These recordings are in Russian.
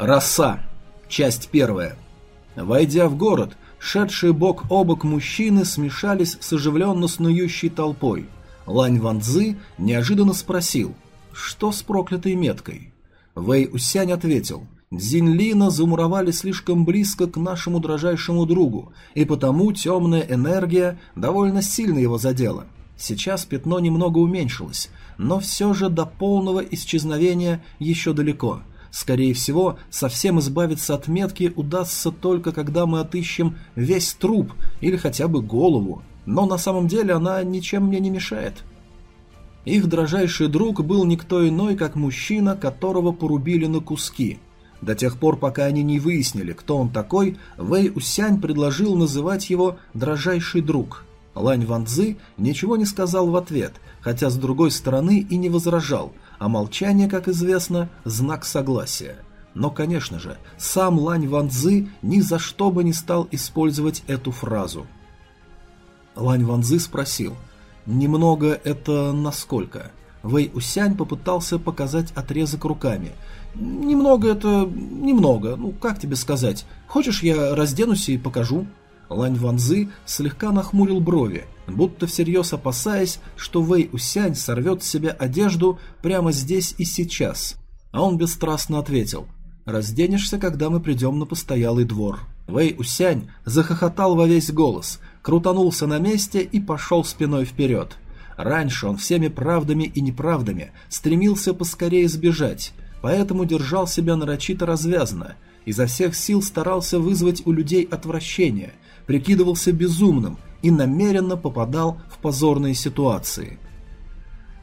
Роса. Часть первая. Войдя в город, шедшие бок о бок мужчины смешались с оживленно снующей толпой. Лань Ванзы неожиданно спросил, что с проклятой меткой? Вэй Усянь ответил, Дзинлина замуровали слишком близко к нашему дрожайшему другу, и потому темная энергия довольно сильно его задела. Сейчас пятно немного уменьшилось, но все же до полного исчезновения еще далеко. Скорее всего, совсем избавиться от метки удастся только когда мы отыщем весь труп или хотя бы голову, но на самом деле она ничем мне не мешает. Их дрожайший друг был никто иной, как мужчина, которого порубили на куски. До тех пор, пока они не выяснили, кто он такой, Вэй Усянь предложил называть его «дрожайший друг». Лань Ванзы ничего не сказал в ответ, хотя с другой стороны и не возражал, а молчание, как известно, знак согласия. Но, конечно же, сам Лань Ванзы ни за что бы не стал использовать эту фразу. Лань Ванзы спросил, «Немного это насколько?» Вэй Усянь попытался показать отрезок руками. «Немного это... немного, ну как тебе сказать? Хочешь, я разденусь и покажу?» Лань Ванзы слегка нахмурил брови, будто всерьез опасаясь, что Вэй Усянь сорвет с себя одежду прямо здесь и сейчас. А он бесстрастно ответил «Разденешься, когда мы придем на постоялый двор». Вэй Усянь захохотал во весь голос, крутанулся на месте и пошел спиной вперед. Раньше он всеми правдами и неправдами стремился поскорее сбежать, поэтому держал себя нарочито развязно, изо всех сил старался вызвать у людей отвращение – прикидывался безумным и намеренно попадал в позорные ситуации.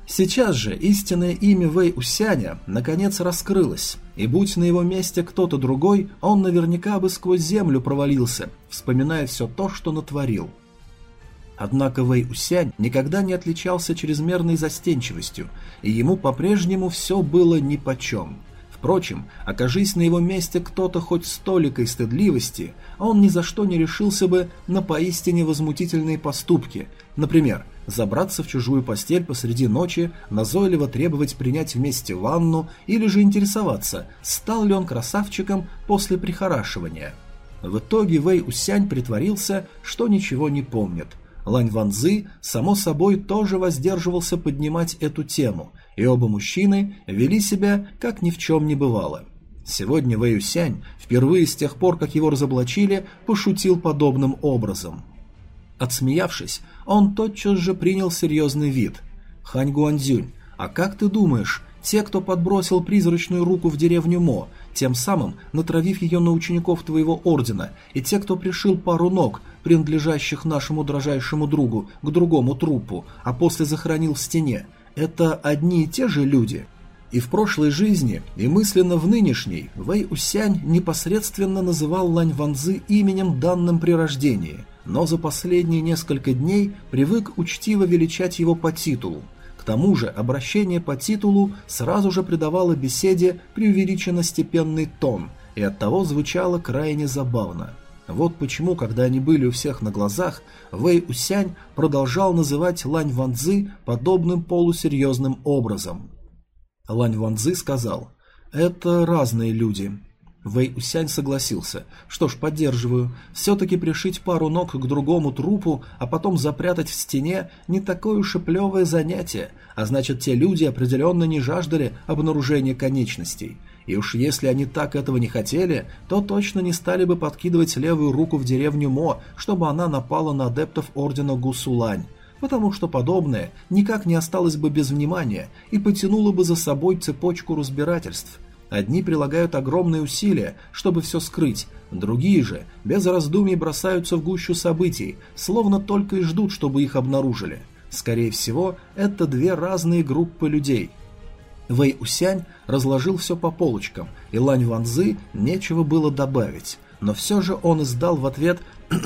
Сейчас же истинное имя Вэй Усяня наконец раскрылось, и будь на его месте кто-то другой, он наверняка бы сквозь землю провалился, вспоминая все то, что натворил. Однако Вэй Усянь никогда не отличался чрезмерной застенчивостью, и ему по-прежнему все было нипочем. Впрочем, окажись на его месте кто-то хоть столикой стыдливости, он ни за что не решился бы на поистине возмутительные поступки, например, забраться в чужую постель посреди ночи, назойливо требовать принять вместе ванну или же интересоваться, стал ли он красавчиком после прихорашивания. В итоге Вэй Усянь притворился, что ничего не помнит. Лань Ванзы, само собой, тоже воздерживался поднимать эту тему – и оба мужчины вели себя, как ни в чем не бывало. Сегодня Вэй Юсянь, впервые с тех пор, как его разоблачили, пошутил подобным образом. Отсмеявшись, он тотчас же принял серьезный вид. «Хань Гуанзюнь, а как ты думаешь, те, кто подбросил призрачную руку в деревню Мо, тем самым натравив ее на учеников твоего ордена, и те, кто пришил пару ног, принадлежащих нашему дрожайшему другу, к другому трупу, а после захоронил в стене, это одни и те же люди. И в прошлой жизни, и мысленно в нынешней, Вэй Усянь непосредственно называл Лань Ванзы именем, данным при рождении, но за последние несколько дней привык учтиво величать его по титулу. К тому же обращение по титулу сразу же придавало беседе преувеличенно степенный тон и оттого звучало крайне забавно – вот почему, когда они были у всех на глазах, Вэй Усянь продолжал называть Лань Ванзы подобным полусерьезным образом. Лань Ванзы сказал, «Это разные люди». Вэй Усянь согласился. «Что ж, поддерживаю. Все-таки пришить пару ног к другому трупу, а потом запрятать в стене – не такое уж и занятие, а значит, те люди определенно не жаждали обнаружения конечностей. И уж если они так этого не хотели, то точно не стали бы подкидывать левую руку в деревню Мо, чтобы она напала на адептов ордена Гусулань, потому что подобное никак не осталось бы без внимания и потянуло бы за собой цепочку разбирательств. Одни прилагают огромные усилия, чтобы все скрыть, другие же без раздумий бросаются в гущу событий, словно только и ждут, чтобы их обнаружили. Скорее всего, это две разные группы людей – Вэй Усянь разложил все по полочкам, и Лань Ванзы нечего было добавить, но все же он издал в ответ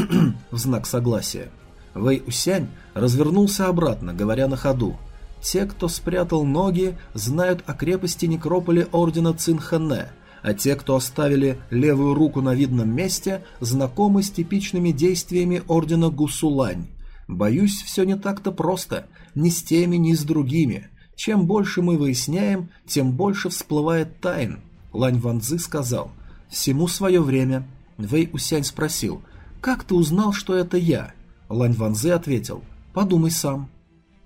в знак согласия. Вэй Усянь развернулся обратно, говоря на ходу. Те, кто спрятал ноги, знают о крепости некрополя ордена Цинхэне, а те, кто оставили левую руку на видном месте, знакомы с типичными действиями ордена Гусулань. Боюсь, все не так-то просто, ни с теми, ни с другими. Чем больше мы выясняем, тем больше всплывает тайн. Лань Ванзы сказал, Всему свое время. Вэй Усянь спросил, «Как ты узнал, что это я?» Лань Ванзе ответил, «Подумай сам».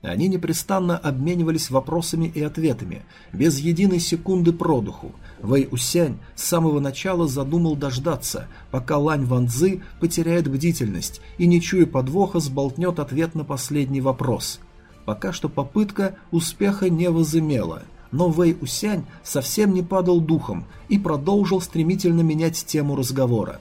Они непрестанно обменивались вопросами и ответами, без единой секунды продуху. Вэй Усянь с самого начала задумал дождаться, пока Лань Ванзы потеряет бдительность и, не чуя подвоха, сболтнет ответ на последний вопрос. Пока что попытка успеха не возымела, но Вэй Усянь совсем не падал духом и продолжил стремительно менять тему разговора.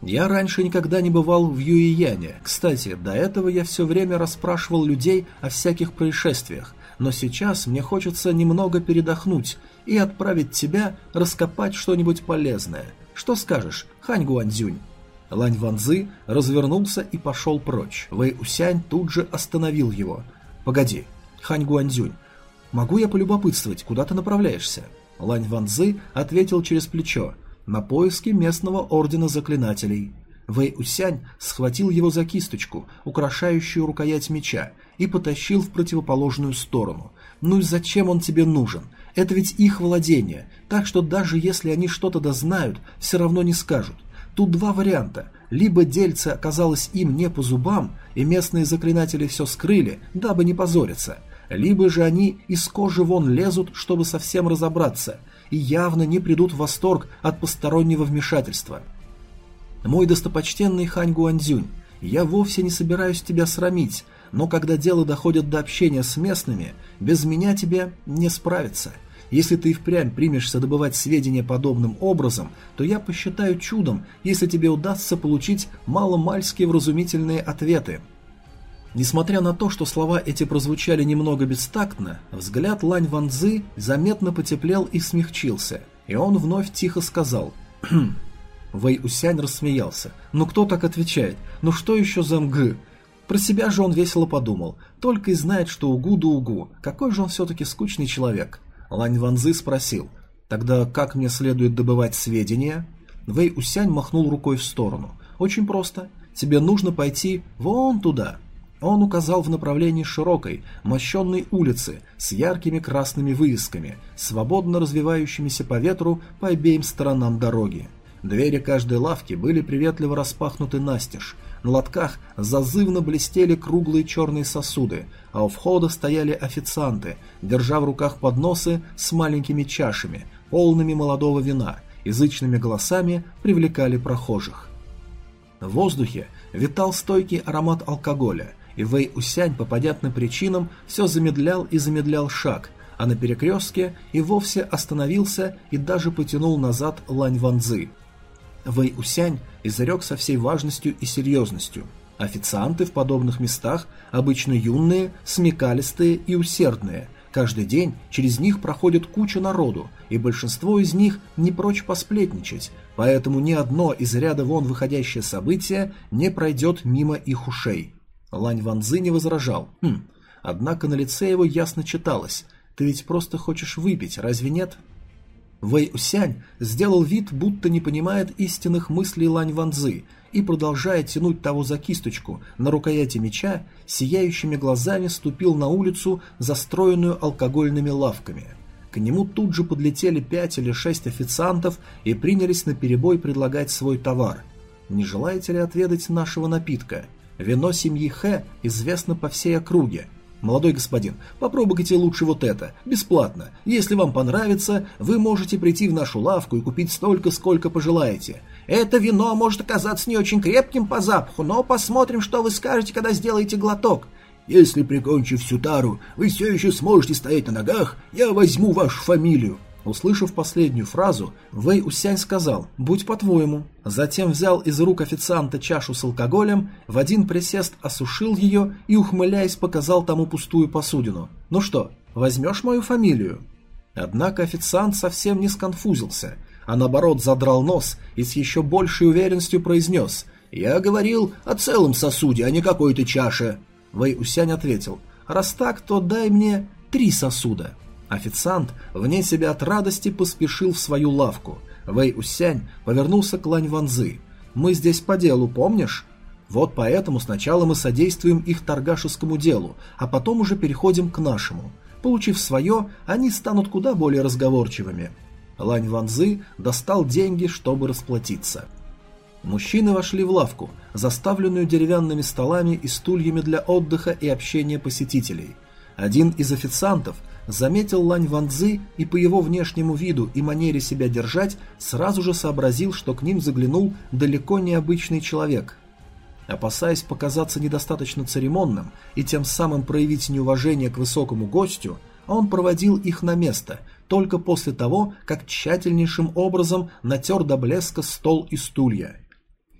Я раньше никогда не бывал в Юияне. Кстати, до этого я все время расспрашивал людей о всяких происшествиях, но сейчас мне хочется немного передохнуть и отправить тебя раскопать что-нибудь полезное. Что скажешь, Хань Гуанзюнь?» Лань Ванзы развернулся и пошел прочь. Вэй Усянь тут же остановил его. «Погоди, Хань Гуанзюнь, могу я полюбопытствовать, куда ты направляешься?» Лань Ванзы ответил через плечо – на поиски местного ордена заклинателей. Вэй Усянь схватил его за кисточку, украшающую рукоять меча, и потащил в противоположную сторону. «Ну и зачем он тебе нужен? Это ведь их владение, так что даже если они что-то дознают, все равно не скажут. Тут два варианта. Либо дельце оказалось им не по зубам, и местные заклинатели все скрыли, дабы не позориться, либо же они из кожи вон лезут, чтобы совсем разобраться, и явно не придут в восторг от постороннего вмешательства. Мой достопочтенный Хань Гуанзюнь, я вовсе не собираюсь тебя срамить, но когда дело доходит до общения с местными, без меня тебе не справиться. Если ты впрямь примешься добывать сведения подобным образом, то я посчитаю чудом, если тебе удастся получить маломальские вразумительные ответы – Несмотря на то, что слова эти прозвучали немного бестактно, взгляд Лань Ванзы заметно потеплел и смягчился, и он вновь тихо сказал «Хм». Вэй Усянь рассмеялся. «Ну кто так отвечает? Ну что еще за МГ?» Про себя же он весело подумал. Только и знает, что угу да угу. Какой же он все-таки скучный человек. Лань Ванзы спросил. «Тогда как мне следует добывать сведения?» Вэй Усянь махнул рукой в сторону. «Очень просто. Тебе нужно пойти вон туда». Он указал в направлении широкой, мощенной улицы с яркими красными вывесками, свободно развивающимися по ветру по обеим сторонам дороги. Двери каждой лавки были приветливо распахнуты настежь, на лотках зазывно блестели круглые черные сосуды, а у входа стояли официанты, держа в руках подносы с маленькими чашами, полными молодого вина, язычными голосами привлекали прохожих. В воздухе витал стойкий аромат алкоголя, и Вэй Усянь по понятным причинам все замедлял и замедлял шаг, а на перекрестке и вовсе остановился и даже потянул назад Лань Ванзы. Вэй Усянь изрек со всей важностью и серьезностью. Официанты в подобных местах обычно юные, смекалистые и усердные. Каждый день через них проходит куча народу, и большинство из них не прочь посплетничать, поэтому ни одно из ряда вон выходящее событие не пройдет мимо их ушей. Лань Ванзы не возражал. Хм, однако на лице его ясно читалось. «Ты ведь просто хочешь выпить, разве нет?» Вэй Усянь сделал вид, будто не понимает истинных мыслей Лань Ванзы и, продолжая тянуть того за кисточку на рукояти меча, сияющими глазами ступил на улицу, застроенную алкогольными лавками. К нему тут же подлетели пять или шесть официантов и принялись наперебой предлагать свой товар. «Не желаете ли отведать нашего напитка?» Вино семьи Хэ известно по всей округе. Молодой господин, попробуйте лучше вот это, бесплатно. Если вам понравится, вы можете прийти в нашу лавку и купить столько, сколько пожелаете. Это вино может оказаться не очень крепким по запаху, но посмотрим, что вы скажете, когда сделаете глоток. Если, прикончив всю тару, вы все еще сможете стоять на ногах, я возьму вашу фамилию. Услышав последнюю фразу, Вэй Усянь сказал «Будь по-твоему». Затем взял из рук официанта чашу с алкоголем, в один присест осушил ее и, ухмыляясь, показал тому пустую посудину. «Ну что, возьмешь мою фамилию?» Однако официант совсем не сконфузился, а наоборот задрал нос и с еще большей уверенностью произнес «Я говорил о целом сосуде, а не какой-то чаше». Вэй Усянь ответил «Раз так, то дай мне три сосуда». Официант, вне себя от радости, поспешил в свою лавку. Вэй Усянь повернулся к Лань Ванзы. «Мы здесь по делу, помнишь?» «Вот поэтому сначала мы содействуем их торгашескому делу, а потом уже переходим к нашему. Получив свое, они станут куда более разговорчивыми». Лань Ванзы достал деньги, чтобы расплатиться. Мужчины вошли в лавку, заставленную деревянными столами и стульями для отдыха и общения посетителей. Один из официантов заметил Лань Ванзы и по его внешнему виду и манере себя держать сразу же сообразил, что к ним заглянул далеко необычный человек. Опасаясь показаться недостаточно церемонным и тем самым проявить неуважение к высокому гостю, он проводил их на место, только после того, как тщательнейшим образом натер до блеска стол и стулья.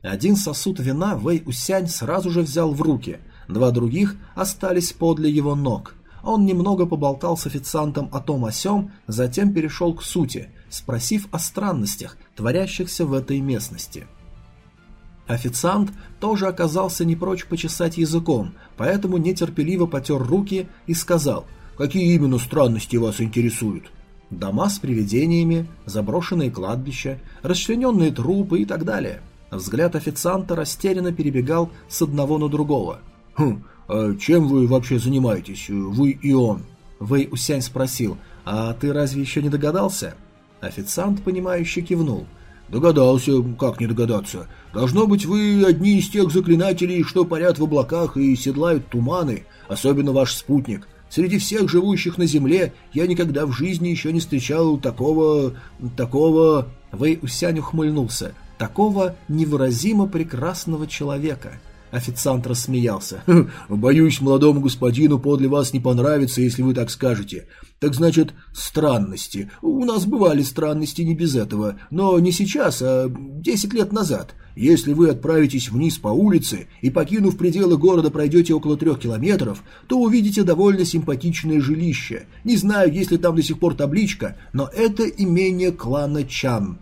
Один сосуд вина Вэй Усянь сразу же взял в руки, два других остались подле его ног. Он немного поболтал с официантом о том о сём, затем перешел к сути, спросив о странностях, творящихся в этой местности. Официант тоже оказался не прочь почесать языком, поэтому нетерпеливо потер руки и сказал, «Какие именно странности вас интересуют?» Дома с привидениями, заброшенные кладбища, расчлененные трупы и так далее. Взгляд официанта растерянно перебегал с одного на другого. «Хм, а чем вы вообще занимаетесь, вы и он?» Вэй Усянь спросил, «А ты разве еще не догадался?» Официант, понимающе кивнул. «Догадался, как не догадаться. Должно быть, вы одни из тех заклинателей, что парят в облаках и седлают туманы, особенно ваш спутник. Среди всех живущих на земле я никогда в жизни еще не встречал такого... такого...» Вэй Усянь ухмыльнулся такого невыразимо прекрасного человека. Официант рассмеялся. «Хм, «Боюсь, молодому господину подле вас не понравится, если вы так скажете. Так значит, странности. У нас бывали странности не без этого, но не сейчас, а десять лет назад. Если вы отправитесь вниз по улице и, покинув пределы города, пройдете около трех километров, то увидите довольно симпатичное жилище. Не знаю, есть ли там до сих пор табличка, но это имение клана Чан».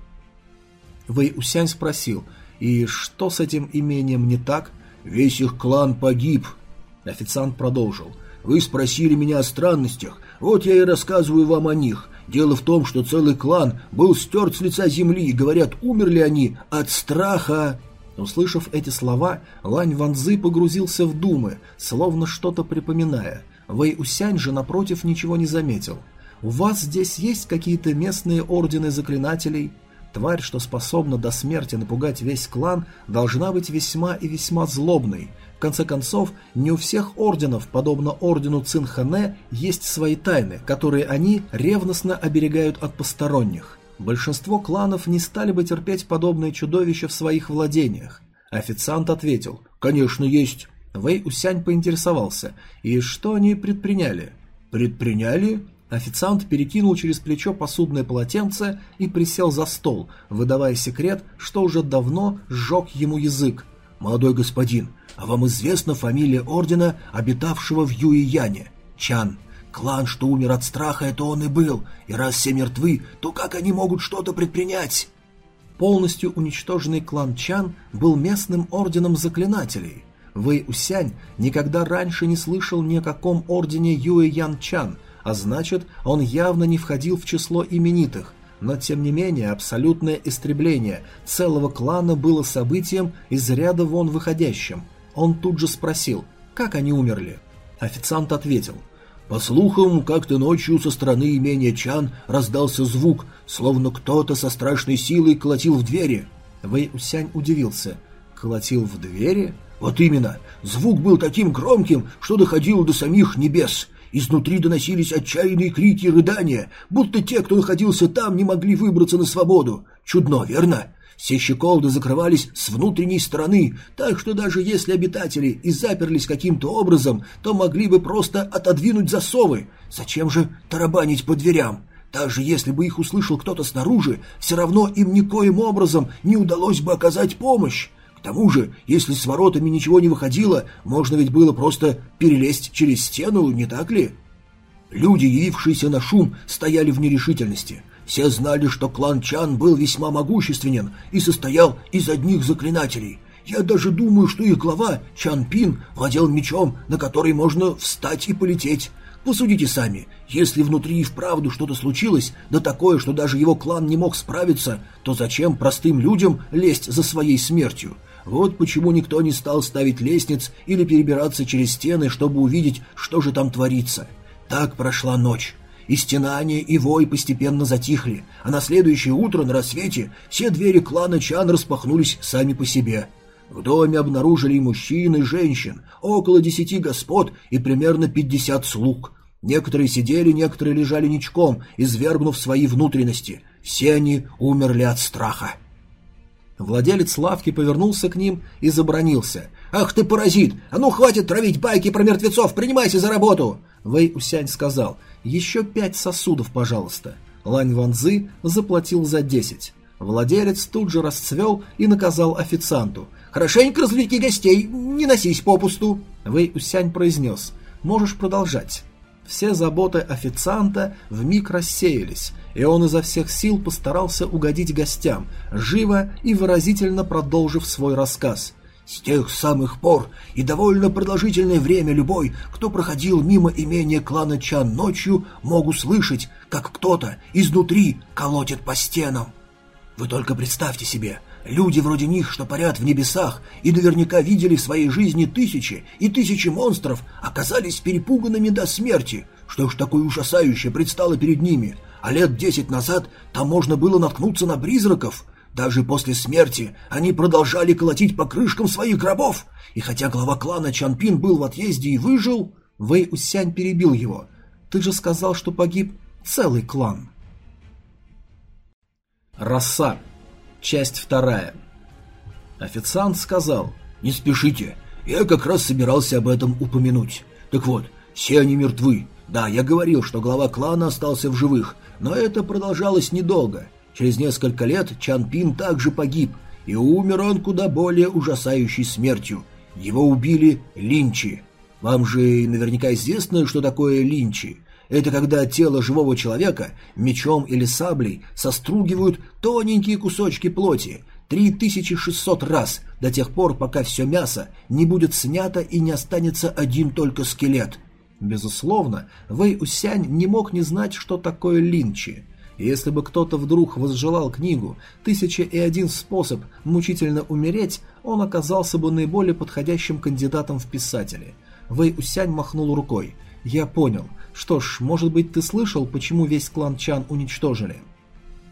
Вэй Усянь спросил, «И что с этим имением не так?» «Весь их клан погиб», — официант продолжил. «Вы спросили меня о странностях, вот я и рассказываю вам о них. Дело в том, что целый клан был стерт с лица земли, и, говорят, умерли они от страха...» Услышав эти слова, Лань Ванзы погрузился в думы, словно что-то припоминая. Вэй Усянь же, напротив, ничего не заметил. «У вас здесь есть какие-то местные ордены заклинателей?» Тварь, что способна до смерти напугать весь клан, должна быть весьма и весьма злобной. В конце концов, не у всех орденов, подобно ордену Цинхане, есть свои тайны, которые они ревностно оберегают от посторонних. Большинство кланов не стали бы терпеть подобное чудовище в своих владениях. Официант ответил «Конечно, есть». Вэй Усянь поинтересовался «И что они предприняли?» «Предприняли?» Официант перекинул через плечо посудное полотенце и присел за стол, выдавая секрет, что уже давно сжег ему язык. «Молодой господин, а вам известна фамилия ордена, обитавшего в Юияне? Чан. Клан, что умер от страха, это он и был, и раз все мертвы, то как они могут что-то предпринять?» Полностью уничтоженный клан Чан был местным орденом заклинателей. Вэй Усянь никогда раньше не слышал ни о каком ордене Юэ Ян Чан – а значит, он явно не входил в число именитых. Но тем не менее, абсолютное истребление целого клана было событием из ряда вон выходящим. Он тут же спросил, как они умерли. Официант ответил, «По слухам, как-то ночью со стороны имения Чан раздался звук, словно кто-то со страшной силой колотил в двери». Вэй Усянь удивился. «Колотил в двери?» «Вот именно! Звук был таким громким, что доходил до самих небес. Изнутри доносились отчаянные крики и рыдания, будто те, кто находился там, не могли выбраться на свободу. Чудно, верно? Все щеколды закрывались с внутренней стороны, так что даже если обитатели и заперлись каким-то образом, то могли бы просто отодвинуть засовы. Зачем же тарабанить по дверям? Даже если бы их услышал кто-то снаружи, все равно им никоим образом не удалось бы оказать помощь тому же, если с воротами ничего не выходило, можно ведь было просто перелезть через стену, не так ли? Люди, явившиеся на шум, стояли в нерешительности. Все знали, что клан Чан был весьма могущественен и состоял из одних заклинателей. Я даже думаю, что их глава, Чан Пин, владел мечом, на который можно встать и полететь. Посудите сами, если внутри и вправду что-то случилось, да такое, что даже его клан не мог справиться, то зачем простым людям лезть за своей смертью? Вот почему никто не стал ставить лестниц или перебираться через стены, чтобы увидеть, что же там творится. Так прошла ночь. и стенания, и вой постепенно затихли, а на следующее утро на рассвете все двери клана Чан распахнулись сами по себе. В доме обнаружили и мужчин, и женщин, около десяти господ и примерно пятьдесят слуг. Некоторые сидели, некоторые лежали ничком, извергнув свои внутренности. Все они умерли от страха. Владелец лавки повернулся к ним и забронился. «Ах ты паразит! А ну хватит травить байки про мертвецов! Принимайся за работу!» Вэй Усянь сказал. «Еще пять сосудов, пожалуйста». Лань Ванзы заплатил за десять. Владелец тут же расцвел и наказал официанту. «Хорошенько развлеки гостей, не носись попусту!» Вэй Усянь произнес. «Можешь продолжать». Все заботы официанта вмиг рассеялись, и он изо всех сил постарался угодить гостям, живо и выразительно продолжив свой рассказ. С тех самых пор и довольно продолжительное время любой, кто проходил мимо имения клана Чан ночью, мог услышать, как кто-то изнутри колотит по стенам. Вы только представьте себе, люди вроде них, что парят в небесах и наверняка видели в своей жизни тысячи и тысячи монстров, оказались перепуганными до смерти. Что ж такое ужасающее предстало перед ними? А лет десять назад там можно было наткнуться на призраков – даже после смерти они продолжали колотить по крышкам своих гробов. И хотя глава клана Чанпин был в отъезде и выжил, Вэй Усянь перебил его. «Ты же сказал, что погиб целый клан». Роса. Часть вторая. Официант сказал, «Не спешите, я как раз собирался об этом упомянуть. Так вот, все они мертвы. Да, я говорил, что глава клана остался в живых, но это продолжалось недолго. Через несколько лет Чан Пин также погиб, и умер он куда более ужасающей смертью. Его убили линчи. Вам же наверняка известно, что такое линчи. Это когда тело живого человека мечом или саблей состругивают тоненькие кусочки плоти 3600 раз, до тех пор, пока все мясо не будет снято и не останется один только скелет. Безусловно, Вэй Усянь не мог не знать, что такое линчи – если бы кто-то вдруг возжелал книгу «Тысяча и один способ мучительно умереть», он оказался бы наиболее подходящим кандидатом в писатели. Вэй Усянь махнул рукой. «Я понял. Что ж, может быть, ты слышал, почему весь клан Чан уничтожили?»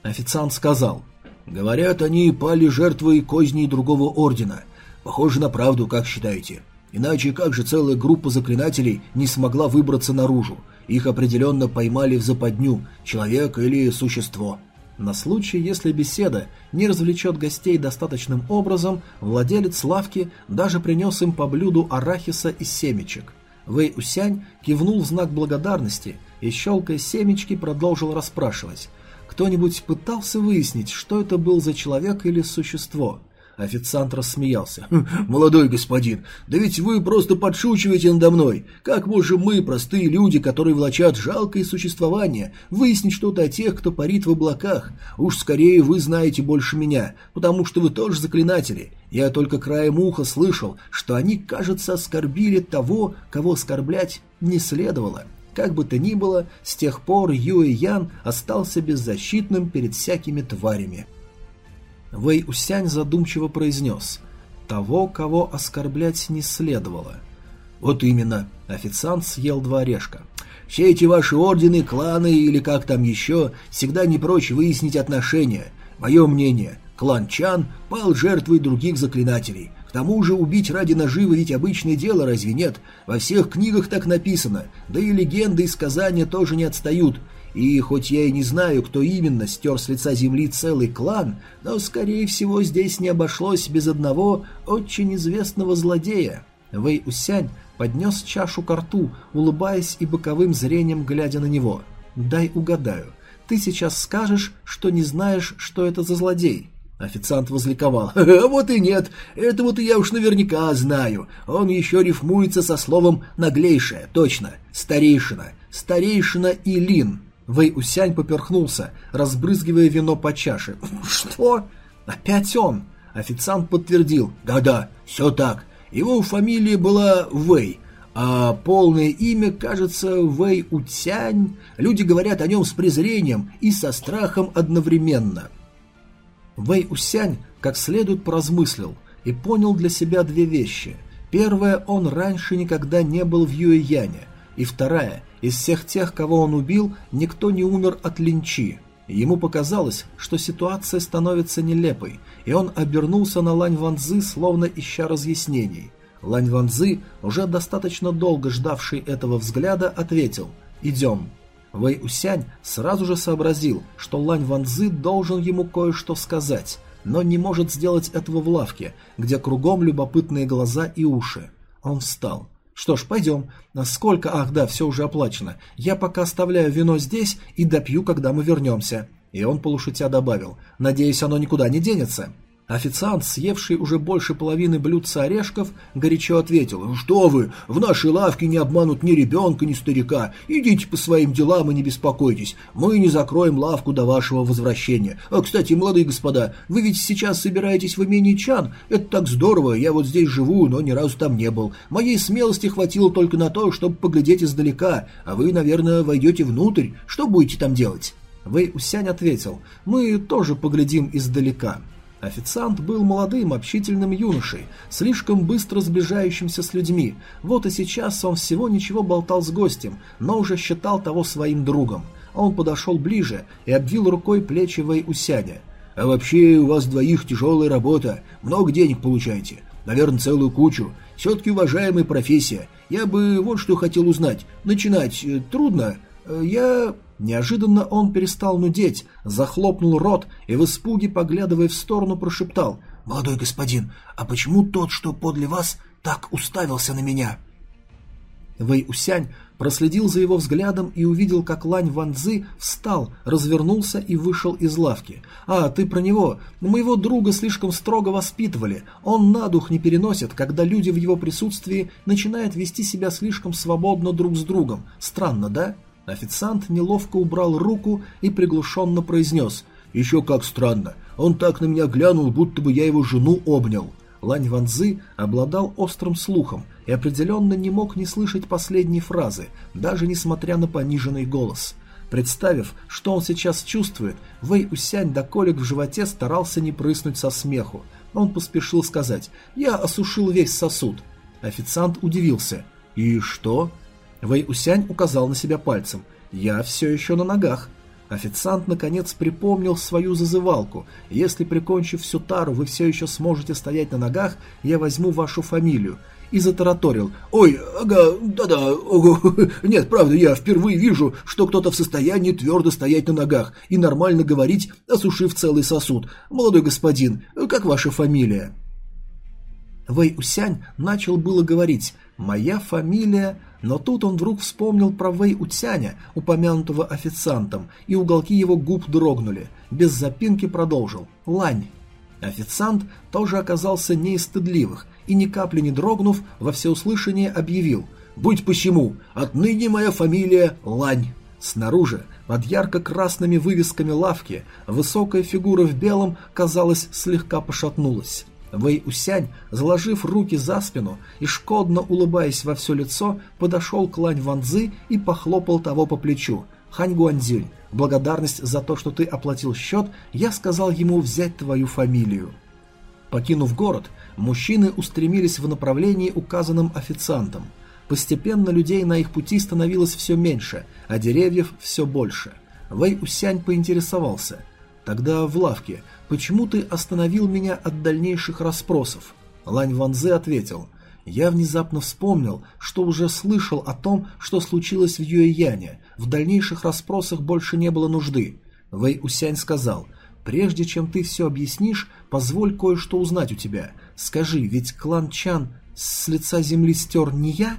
Официант сказал. «Говорят, они пали жертвой козней другого ордена. Похоже на правду, как считаете? Иначе как же целая группа заклинателей не смогла выбраться наружу? Их определенно поймали в западню, человек или существо. На случай, если беседа не развлечет гостей достаточным образом, владелец лавки даже принес им по блюду арахиса и семечек. Вэй Усянь кивнул в знак благодарности и, щелкая семечки, продолжил расспрашивать. Кто-нибудь пытался выяснить, что это был за человек или существо – Официант рассмеялся. «Хм, «Молодой господин, да ведь вы просто подшучиваете надо мной. Как можем мы, простые люди, которые влачат жалкое существование, выяснить что-то о тех, кто парит в облаках? Уж скорее вы знаете больше меня, потому что вы тоже заклинатели. Я только краем уха слышал, что они, кажется, оскорбили того, кого оскорблять не следовало». Как бы то ни было, с тех пор Юэ Ян остался беззащитным перед всякими тварями. Вэй Усянь задумчиво произнес «Того, кого оскорблять не следовало». «Вот именно», — официант съел два орешка. «Все эти ваши ордены, кланы или как там еще, всегда не прочь выяснить отношения. Мое мнение, клан Чан пал жертвой других заклинателей. К тому же убить ради наживы ведь обычное дело, разве нет? Во всех книгах так написано, да и легенды и сказания тоже не отстают. И хоть я и не знаю, кто именно стер с лица земли целый клан, но, скорее всего, здесь не обошлось без одного очень известного злодея. Вэй Усянь поднес чашу к рту, улыбаясь и боковым зрением глядя на него. «Дай угадаю. Ты сейчас скажешь, что не знаешь, что это за злодей». Официант возликовал. «А вот и нет, этого-то я уж наверняка знаю. Он еще рифмуется со словом «наглейшая», точно, «старейшина». Старейшина Илин. Вэй Усянь поперхнулся, разбрызгивая вино по чаше. «Что? Опять он?» Официант подтвердил. «Да-да, все так. Его фамилия была Вэй, а полное имя, кажется, Вэй Утянь. Люди говорят о нем с презрением и со страхом одновременно». Вэй Усянь как следует поразмыслил и понял для себя две вещи. Первое, он раньше никогда не был в Юэяне – И вторая, из всех тех, кого он убил, никто не умер от линчи. Ему показалось, что ситуация становится нелепой, и он обернулся на Лань Ванзы, словно ища разъяснений. Лань Ванзы, уже достаточно долго ждавший этого взгляда, ответил «Идем». Вэй Усянь сразу же сообразил, что Лань Ванзы должен ему кое-что сказать, но не может сделать этого в лавке, где кругом любопытные глаза и уши. Он встал. «Что ж, пойдем. Сколько? Ах, да, все уже оплачено. Я пока оставляю вино здесь и допью, когда мы вернемся». И он полушутя добавил. «Надеюсь, оно никуда не денется». Официант, съевший уже больше половины блюдца орешков, горячо ответил «Что вы, в нашей лавке не обманут ни ребенка, ни старика. Идите по своим делам и не беспокойтесь. Мы не закроем лавку до вашего возвращения. А, кстати, молодые господа, вы ведь сейчас собираетесь в имении Чан? Это так здорово, я вот здесь живу, но ни разу там не был. Моей смелости хватило только на то, чтобы поглядеть издалека, а вы, наверное, войдете внутрь. Что будете там делать?» Вэй Усянь ответил «Мы тоже поглядим издалека». Официант был молодым, общительным юношей, слишком быстро сближающимся с людьми. Вот и сейчас он всего ничего болтал с гостем, но уже считал того своим другом. Он подошел ближе и обвил рукой плечи Вэй. «А вообще у вас двоих тяжелая работа, много денег получаете, наверное, целую кучу. Все-таки уважаемая профессия. Я бы вот что хотел узнать. Начинать э, трудно? Э, я...» Неожиданно он перестал нудеть, захлопнул рот и в испуге, поглядывая в сторону, прошептал «Молодой господин, а почему тот, что подле вас, так уставился на меня?» Вэй Усянь проследил за его взглядом и увидел, как Лань Ванзы встал, развернулся и вышел из лавки. «А, ты про него. Моего друга слишком строго воспитывали. Он на дух не переносит, когда люди в его присутствии начинают вести себя слишком свободно друг с другом. Странно, да?» Официант неловко убрал руку и приглушенно произнес «Еще как странно, он так на меня глянул, будто бы я его жену обнял». Лань Ванзы обладал острым слухом и определенно не мог не слышать последней фразы, даже несмотря на пониженный голос. Представив, что он сейчас чувствует, Вэй Усянь до колик в животе старался не прыснуть со смеху. Он поспешил сказать «Я осушил весь сосуд». Официант удивился «И что?» Вэй Усянь указал на себя пальцем. «Я все еще на ногах». Официант наконец припомнил свою зазывалку. «Если, прикончив всю тару, вы все еще сможете стоять на ногах, я возьму вашу фамилию». И затараторил. «Ой, ага, да-да, нет, правда, я впервые вижу, что кто-то в состоянии твердо стоять на ногах и нормально говорить, осушив целый сосуд. Молодой господин, как ваша фамилия?» Вэй Усянь начал было говорить «Моя фамилия...» Но тут он вдруг вспомнил про Вэй Утяня, упомянутого официантом, и уголки его губ дрогнули. Без запинки продолжил. «Лань». Официант тоже оказался не из стыдливых, и ни капли не дрогнув, во всеуслышание объявил «Будь посему, отныне моя фамилия Лань». Снаружи, под ярко-красными вывесками лавки, высокая фигура в белом, казалось, слегка пошатнулась. Вэй Усянь, заложив руки за спину и шкодно улыбаясь во все лицо, подошел к Лань Ванзы и похлопал того по плечу. «Хань Гуанзюнь, благодарность за то, что ты оплатил счет, я сказал ему взять твою фамилию». Покинув город, мужчины устремились в направлении, указанном официантом. Постепенно людей на их пути становилось все меньше, а деревьев все больше. Вэй Усянь поинтересовался. «Тогда в лавке почему ты остановил меня от дальнейших расспросов?» Лань Ванзе ответил, «Я внезапно вспомнил, что уже слышал о том, что случилось в Юэяне. В дальнейших расспросах больше не было нужды». Вэй Усянь сказал, «Прежде чем ты все объяснишь, позволь кое-что узнать у тебя. Скажи, ведь клан Чан с лица земли стер не я?»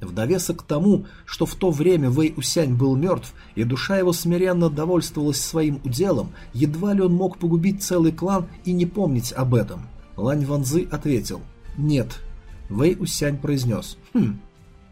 В довесок к тому, что в то время Вэй Усянь был мертв, и душа его смиренно довольствовалась своим уделом, едва ли он мог погубить целый клан и не помнить об этом. Лань Ванзы ответил «Нет». Вэй Усянь произнес «Хм».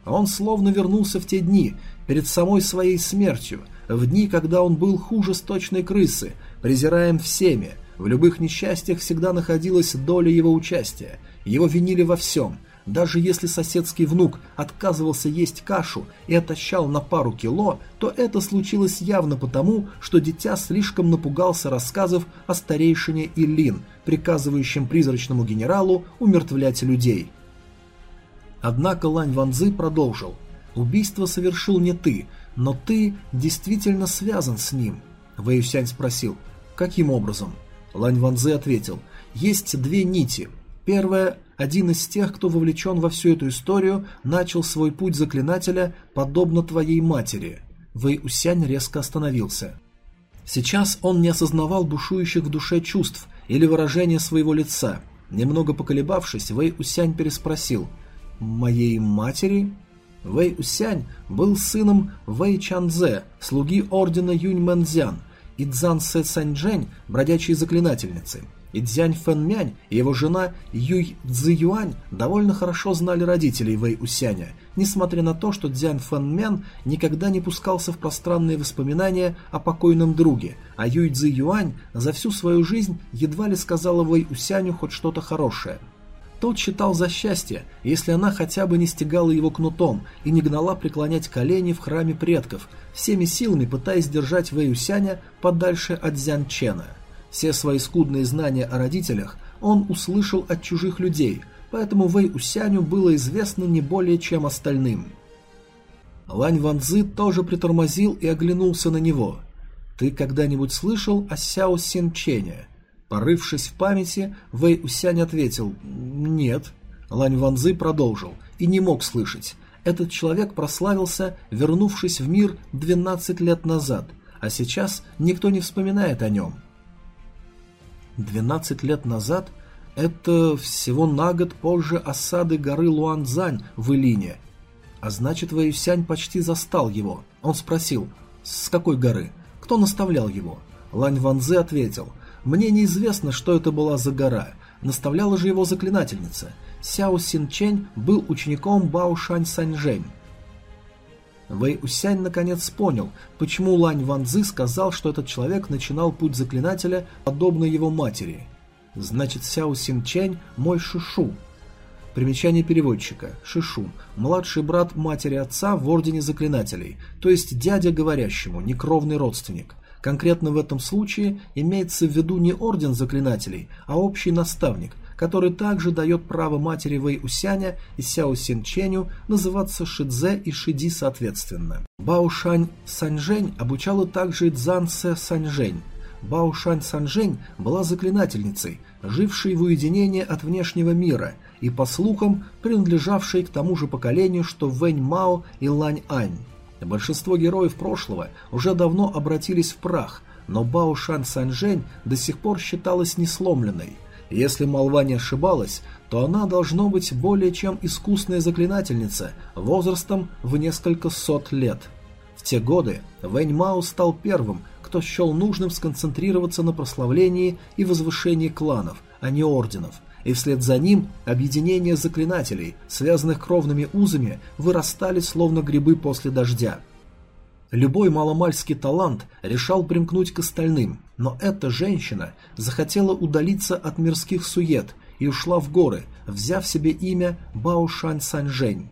Он словно вернулся в те дни, перед самой своей смертью, в дни, когда он был хуже сточной крысы, презираем всеми, в любых несчастьях всегда находилась доля его участия, его винили во всем – даже если соседский внук отказывался есть кашу и отощал на пару кило, то это случилось явно потому, что дитя слишком напугался рассказов о старейшине Иллин, приказывающем призрачному генералу умертвлять людей. Однако Лань Ванзы продолжил. Убийство совершил не ты, но ты действительно связан с ним. Вэй Усянь спросил, каким образом? Лань Ванзе ответил, есть две нити. Первая один из тех, кто вовлечен во всю эту историю, начал свой путь заклинателя, подобно твоей матери. Вэй Усянь резко остановился. Сейчас он не осознавал бушующих в душе чувств или выражения своего лица. Немного поколебавшись, Вэй Усянь переспросил «Моей матери?» Вэй Усянь был сыном Вэй Чанзе, слуги ордена Юнь Мэнзян, и Цзан Сэ Саньчжэнь, бродячей заклинательницы – и Дзянь Фэнмянь и его жена Юй Цзюань довольно хорошо знали родителей Вэй Усяня, несмотря на то, что Дзянь Фэнмян никогда не пускался в пространные воспоминания о покойном друге, а Юй Цзюань за всю свою жизнь едва ли сказала Вэй Усяню хоть что-то хорошее. Тот считал за счастье, если она хотя бы не стегала его кнутом и не гнала преклонять колени в храме предков, всеми силами пытаясь держать Вэй Усяня подальше от Дзян Чена. Все свои скудные знания о родителях он услышал от чужих людей, поэтому Вэй Усяню было известно не более чем остальным. Лань Ванзы тоже притормозил и оглянулся на него. «Ты когда-нибудь слышал о Сяо Синчене?» Порывшись в памяти, Вэй Усянь ответил «Нет». Лань Ванзы продолжил и не мог слышать. Этот человек прославился, вернувшись в мир 12 лет назад, а сейчас никто не вспоминает о нем. 12 лет назад это всего на год позже осады горы Луанзань в Илине. А значит, Вэйюсянь почти застал его. Он спросил, с какой горы? Кто наставлял его? Лань Ванзе ответил, мне неизвестно, что это была за гора. Наставляла же его заклинательница. Сяо Синчень был учеником Бао Шань Саньжэнь. Вэй Усянь наконец понял, почему Лань Ванзы сказал, что этот человек начинал путь заклинателя, подобно его матери. Значит, Сяо Синчэнь – мой Шишу. Примечание переводчика. Шишу – младший брат матери отца в Ордене Заклинателей, то есть дядя говорящему, некровный родственник. Конкретно в этом случае имеется в виду не Орден Заклинателей, а общий наставник – который также дает право матери Вэй Усяня и Сяо Синченю называться Шидзе и Шиди соответственно. Баошань Саньжэнь обучала также и Цзан Сэ Саньжэнь. Баошань Саньжэнь была заклинательницей, жившей в уединении от внешнего мира и, по слухам, принадлежавшей к тому же поколению, что Вэнь Мао и Лань Ань. Большинство героев прошлого уже давно обратились в прах, но Бао Шан Саньжэнь до сих пор считалась несломленной – если молва не ошибалась, то она должно быть более чем искусная заклинательница, возрастом в несколько сот лет. В те годы Вэнь Мао стал первым, кто счел нужным сконцентрироваться на прославлении и возвышении кланов, а не орденов, и вслед за ним объединения заклинателей, связанных кровными узами, вырастали словно грибы после дождя. Любой маломальский талант решал примкнуть к остальным, но эта женщина захотела удалиться от мирских сует и ушла в горы, взяв себе имя Баошань Саньжэнь.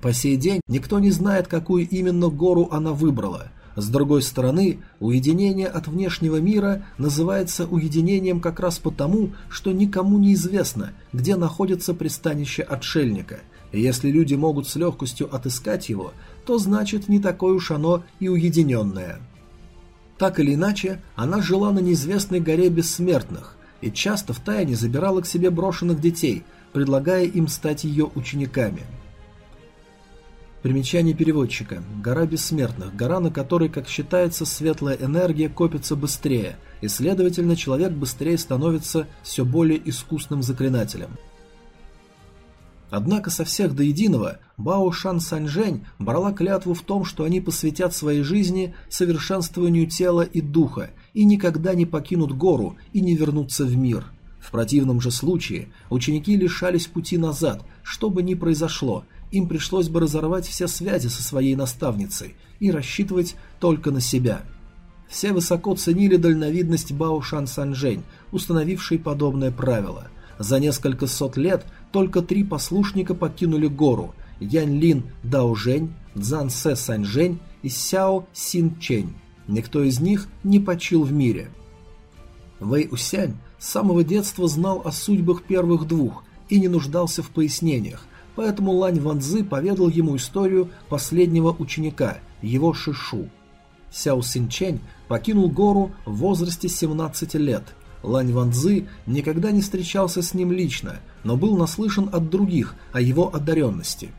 По сей день никто не знает, какую именно гору она выбрала. С другой стороны, уединение от внешнего мира называется уединением как раз потому, что никому не известно, где находится пристанище отшельника. И если люди могут с легкостью отыскать его, то значит не такое уж оно и уединенное. Так или иначе, она жила на неизвестной горе бессмертных и часто втайне забирала к себе брошенных детей, предлагая им стать ее учениками. Примечание переводчика. Гора бессмертных. Гора, на которой, как считается, светлая энергия копится быстрее, и, следовательно, человек быстрее становится все более искусным заклинателем. Однако со всех до единого Бао Шан Саньжэнь брала клятву в том, что они посвятят своей жизни совершенствованию тела и духа и никогда не покинут гору и не вернутся в мир. В противном же случае ученики лишались пути назад, что бы ни произошло, им пришлось бы разорвать все связи со своей наставницей и рассчитывать только на себя. Все высоко ценили дальновидность Бао Шан Саньжэнь, установившей подобное правило – за несколько сот лет только три послушника покинули гору – Янь Лин Дао Жень, Цзан Се Сань Жень и Сяо Син Чень. Никто из них не почил в мире. Вэй Усянь с самого детства знал о судьбах первых двух и не нуждался в пояснениях, поэтому Лань Ванзы поведал ему историю последнего ученика, его Шишу. Сяо Синчень покинул гору в возрасте 17 лет. Лань Ванзы никогда не встречался с ним лично, но был наслышан от других о его одаренности.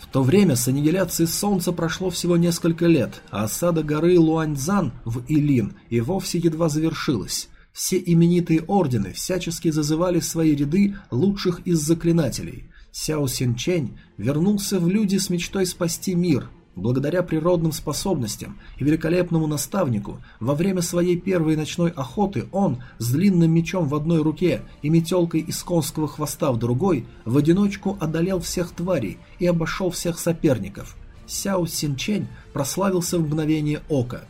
В то время с аннигиляцией Солнца прошло всего несколько лет, а осада горы Луаньцзан в Илин и вовсе едва завершилась. Все именитые ордены всячески зазывали свои ряды лучших из заклинателей. Сяо Синчень вернулся в люди с мечтой спасти мир, Благодаря природным способностям и великолепному наставнику, во время своей первой ночной охоты он с длинным мечом в одной руке и метелкой из конского хвоста в другой в одиночку одолел всех тварей и обошел всех соперников. Сяо Синчень прославился в мгновение ока.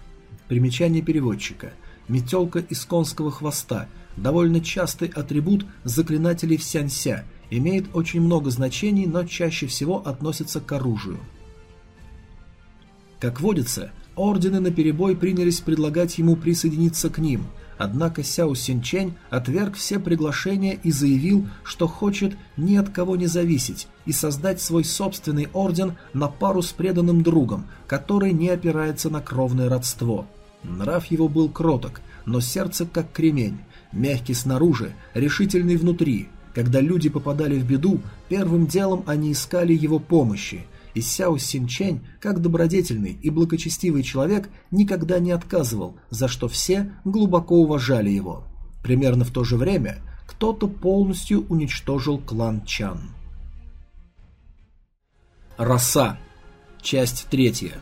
Примечание переводчика. Метелка из конского хвоста – довольно частый атрибут заклинателей в Сянься, имеет очень много значений, но чаще всего относится к оружию. Как водится, ордены наперебой принялись предлагать ему присоединиться к ним, однако Сяо Синчень отверг все приглашения и заявил, что хочет ни от кого не зависеть и создать свой собственный орден на пару с преданным другом, который не опирается на кровное родство. Нрав его был кроток, но сердце как кремень, мягкий снаружи, решительный внутри. Когда люди попадали в беду, первым делом они искали его помощи – и Сяо Синчень, как добродетельный и благочестивый человек, никогда не отказывал, за что все глубоко уважали его. Примерно в то же время кто-то полностью уничтожил клан Чан. Роса. Часть третья.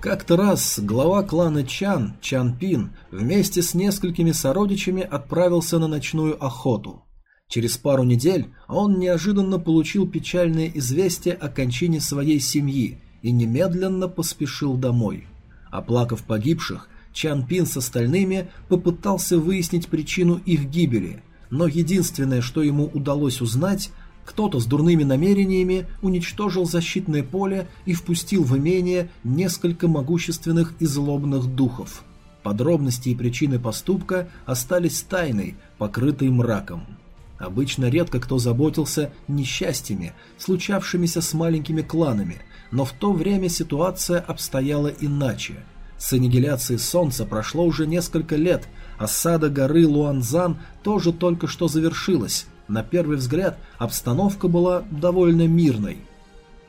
Как-то раз глава клана Чан, Чан Пин, вместе с несколькими сородичами отправился на ночную охоту. Через пару недель он неожиданно получил печальное известие о кончине своей семьи и немедленно поспешил домой. Оплакав погибших, Чан Пин с остальными попытался выяснить причину их гибели, но единственное, что ему удалось узнать, кто-то с дурными намерениями уничтожил защитное поле и впустил в имение несколько могущественных и злобных духов. Подробности и причины поступка остались тайной, покрытой мраком. Обычно редко кто заботился несчастьями, случавшимися с маленькими кланами, но в то время ситуация обстояла иначе. С аннигиляцией Солнца прошло уже несколько лет, осада горы Луанзан тоже только что завершилась. На первый взгляд обстановка была довольно мирной.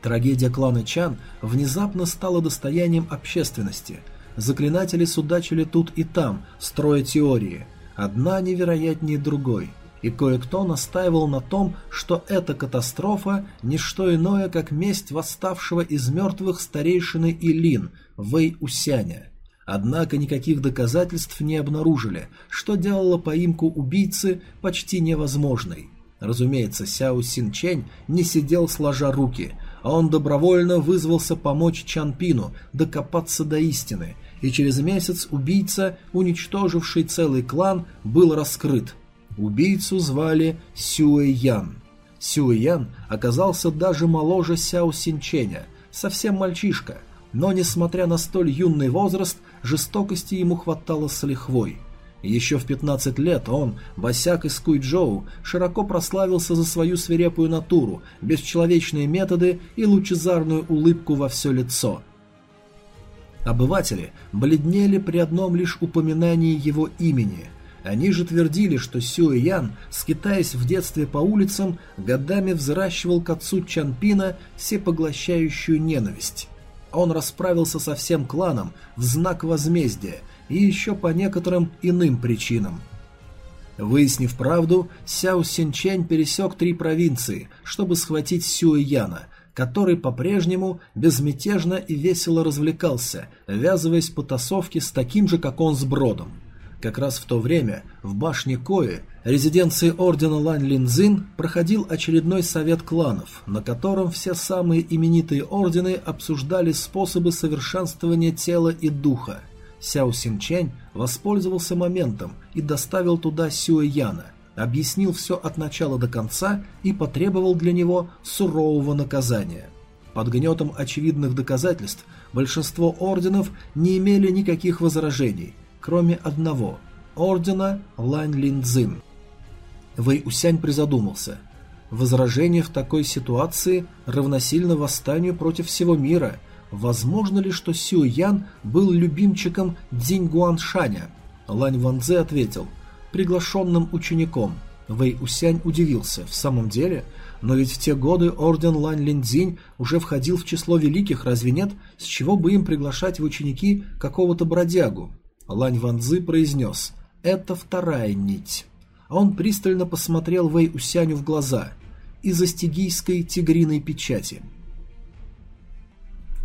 Трагедия клана Чан внезапно стала достоянием общественности. Заклинатели судачили тут и там, строя теории. Одна невероятнее другой – и кое-кто настаивал на том, что эта катастрофа – не что иное, как месть восставшего из мертвых старейшины Илин, Вэй Усяня. Однако никаких доказательств не обнаружили, что делало поимку убийцы почти невозможной. Разумеется, Сяо Синчень не сидел сложа руки, а он добровольно вызвался помочь Чанпину докопаться до истины, и через месяц убийца, уничтоживший целый клан, был раскрыт – Убийцу звали Сюэ Ян. Сюэ Ян оказался даже моложе Сяо Синченя, совсем мальчишка, но, несмотря на столь юный возраст, жестокости ему хватало с лихвой. Еще в 15 лет он, босяк из Куйчжоу, широко прославился за свою свирепую натуру, бесчеловечные методы и лучезарную улыбку во все лицо. Обыватели бледнели при одном лишь упоминании его имени – они же твердили, что Сюэ Ян, скитаясь в детстве по улицам, годами взращивал к отцу Чанпина всепоглощающую ненависть. Он расправился со всем кланом в знак возмездия и еще по некоторым иным причинам. Выяснив правду, Сяо Синчэнь пересек три провинции, чтобы схватить Сюэ Яна, который по-прежнему безмятежно и весело развлекался, ввязываясь в потасовки с таким же, как он, сбродом. Как раз в то время в башне Кои, резиденции ордена Лань Линзин, проходил очередной совет кланов, на котором все самые именитые ордены обсуждали способы совершенствования тела и духа. Сяо Синчэнь воспользовался моментом и доставил туда Сюэ Яна, объяснил все от начала до конца и потребовал для него сурового наказания. Под гнетом очевидных доказательств большинство орденов не имели никаких возражений – кроме одного – ордена Лань Линдзин. Вэй Усянь призадумался. Возражение в такой ситуации равносильно восстанию против всего мира. Возможно ли, что Сю Ян был любимчиком Цзинь Гуаншаня? Лань Ванзе ответил, приглашенным учеником. Вэй Усянь удивился, в самом деле, но ведь в те годы орден Лань Линдзинь уже входил в число великих, разве нет? С чего бы им приглашать в ученики какого-то бродягу? Лань Ванзы произнес, это вторая нить. Он пристально посмотрел Вэй Усяню в глаза из-за стигийской тигриной печати.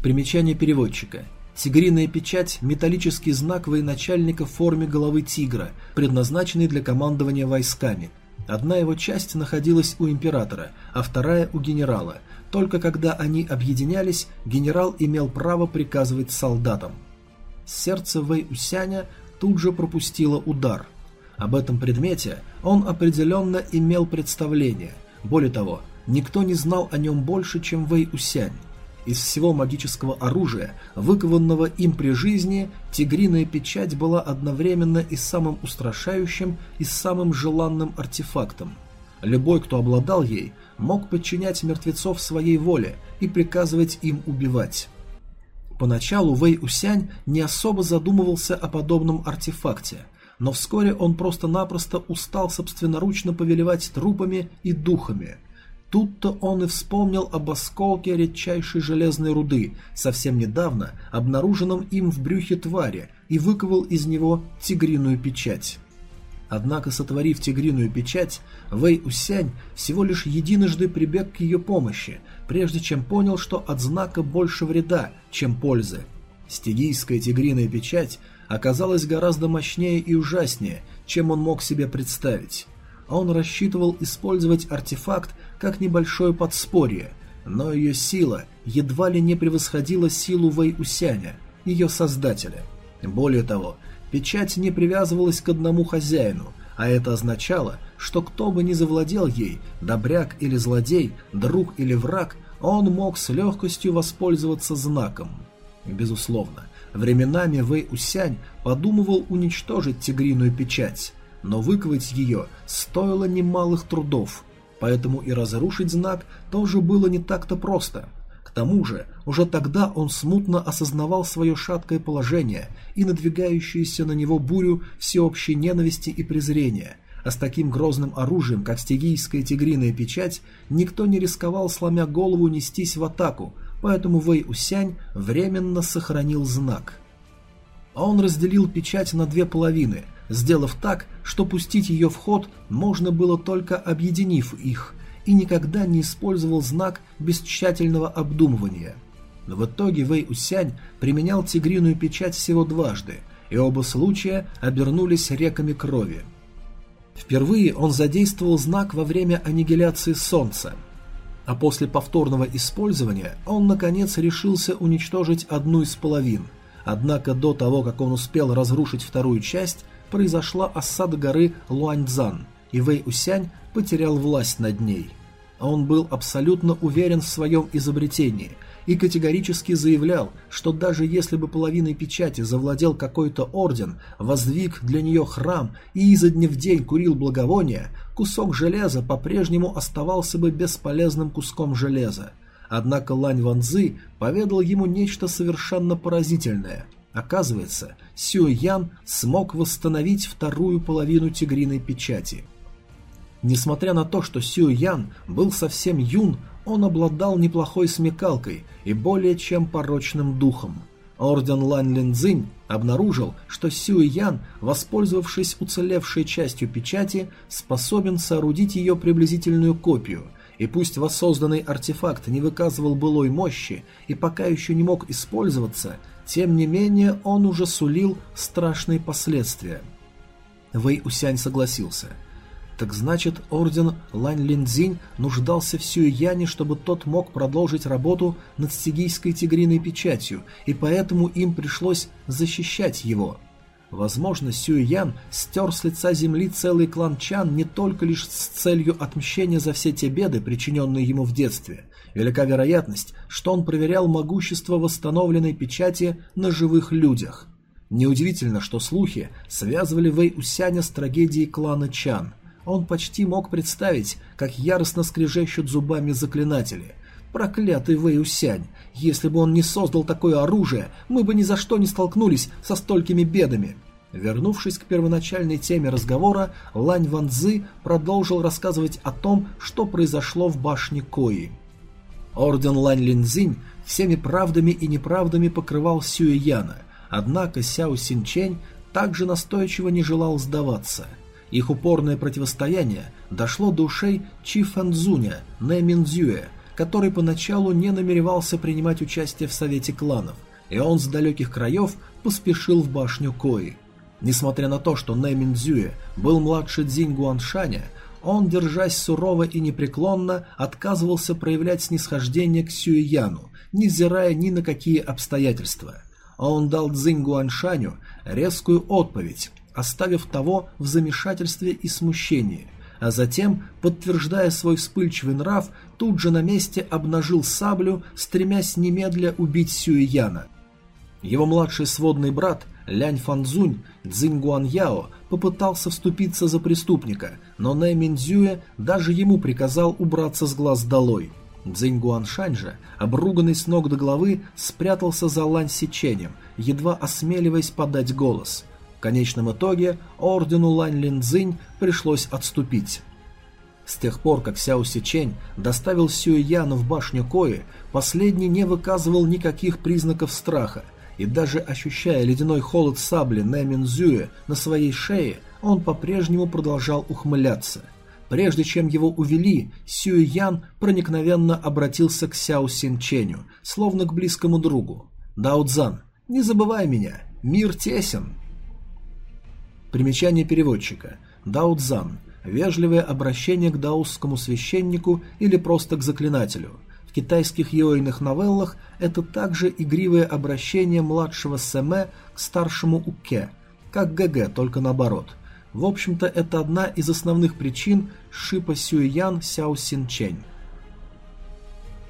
Примечание переводчика. Тигриная печать – металлический знак военачальника в форме головы тигра, предназначенный для командования войсками. Одна его часть находилась у императора, а вторая – у генерала. Только когда они объединялись, генерал имел право приказывать солдатам. Сердце Вэй Усяня тут же пропустило удар. Об этом предмете он определенно имел представление. Более того, никто не знал о нем больше, чем Вэй Усянь. Из всего магического оружия, выкованного им при жизни, тигриная печать была одновременно и самым устрашающим, и самым желанным артефактом. Любой, кто обладал ей, мог подчинять мертвецов своей воле и приказывать им убивать. Поначалу Вэй Усянь не особо задумывался о подобном артефакте, но вскоре он просто-напросто устал собственноручно повелевать трупами и духами. Тут-то он и вспомнил об осколке редчайшей железной руды, совсем недавно обнаруженном им в брюхе твари, и выковал из него тигриную печать. Однако, сотворив тигриную печать, Вэй Усянь всего лишь единожды прибег к ее помощи, прежде чем понял, что от знака больше вреда, чем пользы. Стигийская тигриная печать оказалась гораздо мощнее и ужаснее, чем он мог себе представить. Он рассчитывал использовать артефакт как небольшое подспорье, но ее сила едва ли не превосходила силу Вэй Усяня, ее создателя. Более того, Печать не привязывалась к одному хозяину, а это означало, что кто бы ни завладел ей, добряк или злодей, друг или враг, он мог с легкостью воспользоваться знаком. Безусловно, временами Вэй Усянь подумывал уничтожить тигриную печать, но выковать ее стоило немалых трудов, поэтому и разрушить знак тоже было не так-то просто – тому же, уже тогда он смутно осознавал свое шаткое положение и надвигающуюся на него бурю всеобщей ненависти и презрения, а с таким грозным оружием, как стигийская тигриная печать, никто не рисковал, сломя голову, нестись в атаку, поэтому Вэй Усянь временно сохранил знак. А он разделил печать на две половины, сделав так, что пустить ее в ход можно было только объединив их – и никогда не использовал знак без тщательного обдумывания. Но в итоге Вэй Усянь применял тигриную печать всего дважды, и оба случая обернулись реками крови. Впервые он задействовал знак во время аннигиляции Солнца, а после повторного использования он наконец решился уничтожить одну из половин. Однако до того, как он успел разрушить вторую часть, произошла осада горы Луаньцзан, и Вэй Усянь потерял власть над ней. А он был абсолютно уверен в своем изобретении и категорически заявлял, что даже если бы половиной печати завладел какой-то орден, воздвиг для нее храм и изо дня в день курил благовония, кусок железа по-прежнему оставался бы бесполезным куском железа. Однако Лань Ванзы поведал ему нечто совершенно поразительное. Оказывается, Сюэ Ян смог восстановить вторую половину тигриной печати – Несмотря на то, что Сю Ян был совсем юн, он обладал неплохой смекалкой и более чем порочным духом. Орден Лань Линзинь обнаружил, что Сю Ян, воспользовавшись уцелевшей частью печати, способен соорудить ее приблизительную копию, и пусть воссозданный артефакт не выказывал былой мощи и пока еще не мог использоваться, тем не менее он уже сулил страшные последствия. Вэй Усянь согласился – так значит, орден Лань Линдзинь нуждался в Сюэяне, чтобы тот мог продолжить работу над стигийской тигриной печатью, и поэтому им пришлось защищать его. Возможно, Сюэян стер с лица земли целый клан Чан не только лишь с целью отмщения за все те беды, причиненные ему в детстве. Велика вероятность, что он проверял могущество восстановленной печати на живых людях. Неудивительно, что слухи связывали Вэй Усяня с трагедией клана Чан – Он почти мог представить, как яростно скрежещут зубами заклинатели. Проклятый Вэй Усянь! Если бы он не создал такое оружие, мы бы ни за что не столкнулись со столькими бедами. Вернувшись к первоначальной теме разговора, Лань Ван Цзы продолжил рассказывать о том, что произошло в башне Кои. Орден Лань Линзинь всеми правдами и неправдами покрывал Сюэ Яна, однако Сяо Синчень также настойчиво не желал сдаваться. Их упорное противостояние дошло до ушей Чи Фанзуня, Нэ Минзюэ, который поначалу не намеревался принимать участие в Совете кланов, и он с далеких краев поспешил в башню Кои. Несмотря на то, что Нэ Минзюэ был младше Цзинь Гуаншаня, он, держась сурово и непреклонно, отказывался проявлять снисхождение к Сюэяну, невзирая ни на какие обстоятельства. Он дал Цзинь Гуаншаню резкую отповедь, оставив того в замешательстве и смущении, а затем, подтверждая свой вспыльчивый нрав, тут же на месте обнажил саблю, стремясь немедля убить Сюэяна. Его младший сводный брат Лянь Фанзунь Цзинь Гуаньяо попытался вступиться за преступника, но Нэ Минзюэ даже ему приказал убраться с глаз долой. Цзинь Гуаншань же, обруганный с ног до головы, спрятался за Лань Сиченем, едва осмеливаясь подать голос. Конечном итоге ордену Лань Линцзинь пришлось отступить. С тех пор, как Сяо Сичень доставил Сюэ Яна в башню Кои, последний не выказывал никаких признаков страха, и даже ощущая ледяной холод сабли Нэмин Зюэ на своей шее, он по-прежнему продолжал ухмыляться. Прежде чем его увели, Сюэ Ян проникновенно обратился к Сяо Синченю, словно к близкому другу. «Дао Цзан, не забывай меня, мир тесен». Примечание переводчика. Дао Цзан – вежливое обращение к даосскому священнику или просто к заклинателю – в китайских йойных новеллах это также игривое обращение младшего Сэме к старшему Уке, как ГГ, только наоборот. В общем-то, это одна из основных причин Шипа Сюэян Сяо Синчень.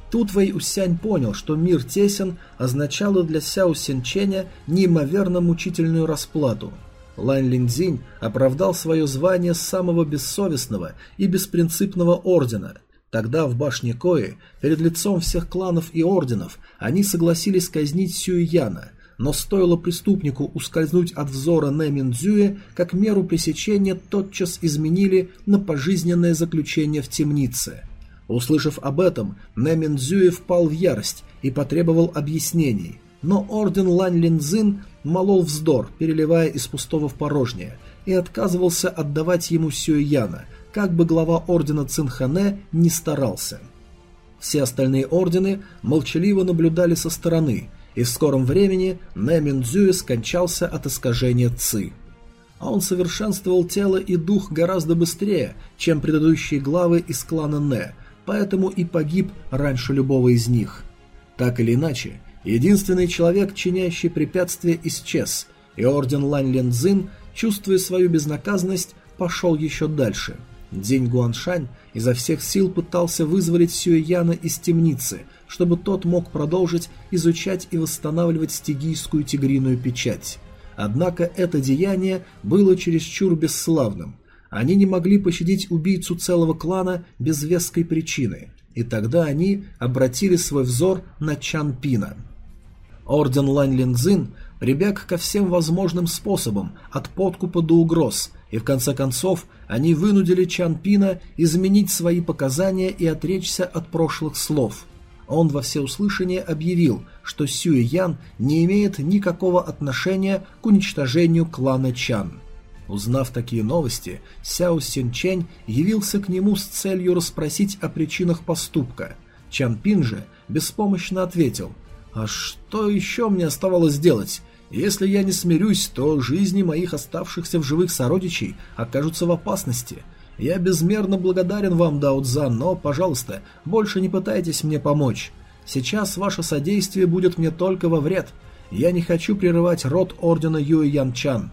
Тут Вэй Усянь понял, что мир тесен означало для Сяо Синченя неимоверно мучительную расплату. Лань Линзинь оправдал свое звание самого бессовестного и беспринципного ордена – Тогда в башне Кои, перед лицом всех кланов и орденов, они согласились казнить Сюйяна, но стоило преступнику ускользнуть от взора Нэминдзюэ, как меру пресечения тотчас изменили на пожизненное заключение в темнице. Услышав об этом, Нэминдзюэ впал в ярость и потребовал объяснений, но орден Лань Линзин молол вздор, переливая из пустого в порожнее, и отказывался отдавать ему Сюйяна, как бы глава ордена Цинхане не старался. Все остальные ордены молчаливо наблюдали со стороны, и в скором времени Нэмин Цзюэ скончался от искажения Ци. А он совершенствовал тело и дух гораздо быстрее, чем предыдущие главы из клана Нэ, поэтому и погиб раньше любого из них. Так или иначе, единственный человек, чинящий препятствия, исчез, и орден Лань Лен чувствуя свою безнаказанность, пошел еще дальше – День Гуаншань изо всех сил пытался вызволить Сюэяна из темницы, чтобы тот мог продолжить изучать и восстанавливать стигийскую тигриную печать. Однако это деяние было чересчур бесславным. Они не могли пощадить убийцу целого клана без веской причины, и тогда они обратили свой взор на Чан Пина. Орден Лань Линзин прибег ко всем возможным способам, от подкупа до угроз – и в конце концов они вынудили Чан Пина изменить свои показания и отречься от прошлых слов. Он во всеуслышание объявил, что Сюэ Ян не имеет никакого отношения к уничтожению клана Чан. Узнав такие новости, Сяо Синчень явился к нему с целью расспросить о причинах поступка. Чан Пин же беспомощно ответил «А что еще мне оставалось делать? Если я не смирюсь, то жизни моих оставшихся в живых сородичей окажутся в опасности. Я безмерно благодарен вам, Даудзан, но, пожалуйста, больше не пытайтесь мне помочь. Сейчас ваше содействие будет мне только во вред. Я не хочу прерывать род ордена Юэ Янчан.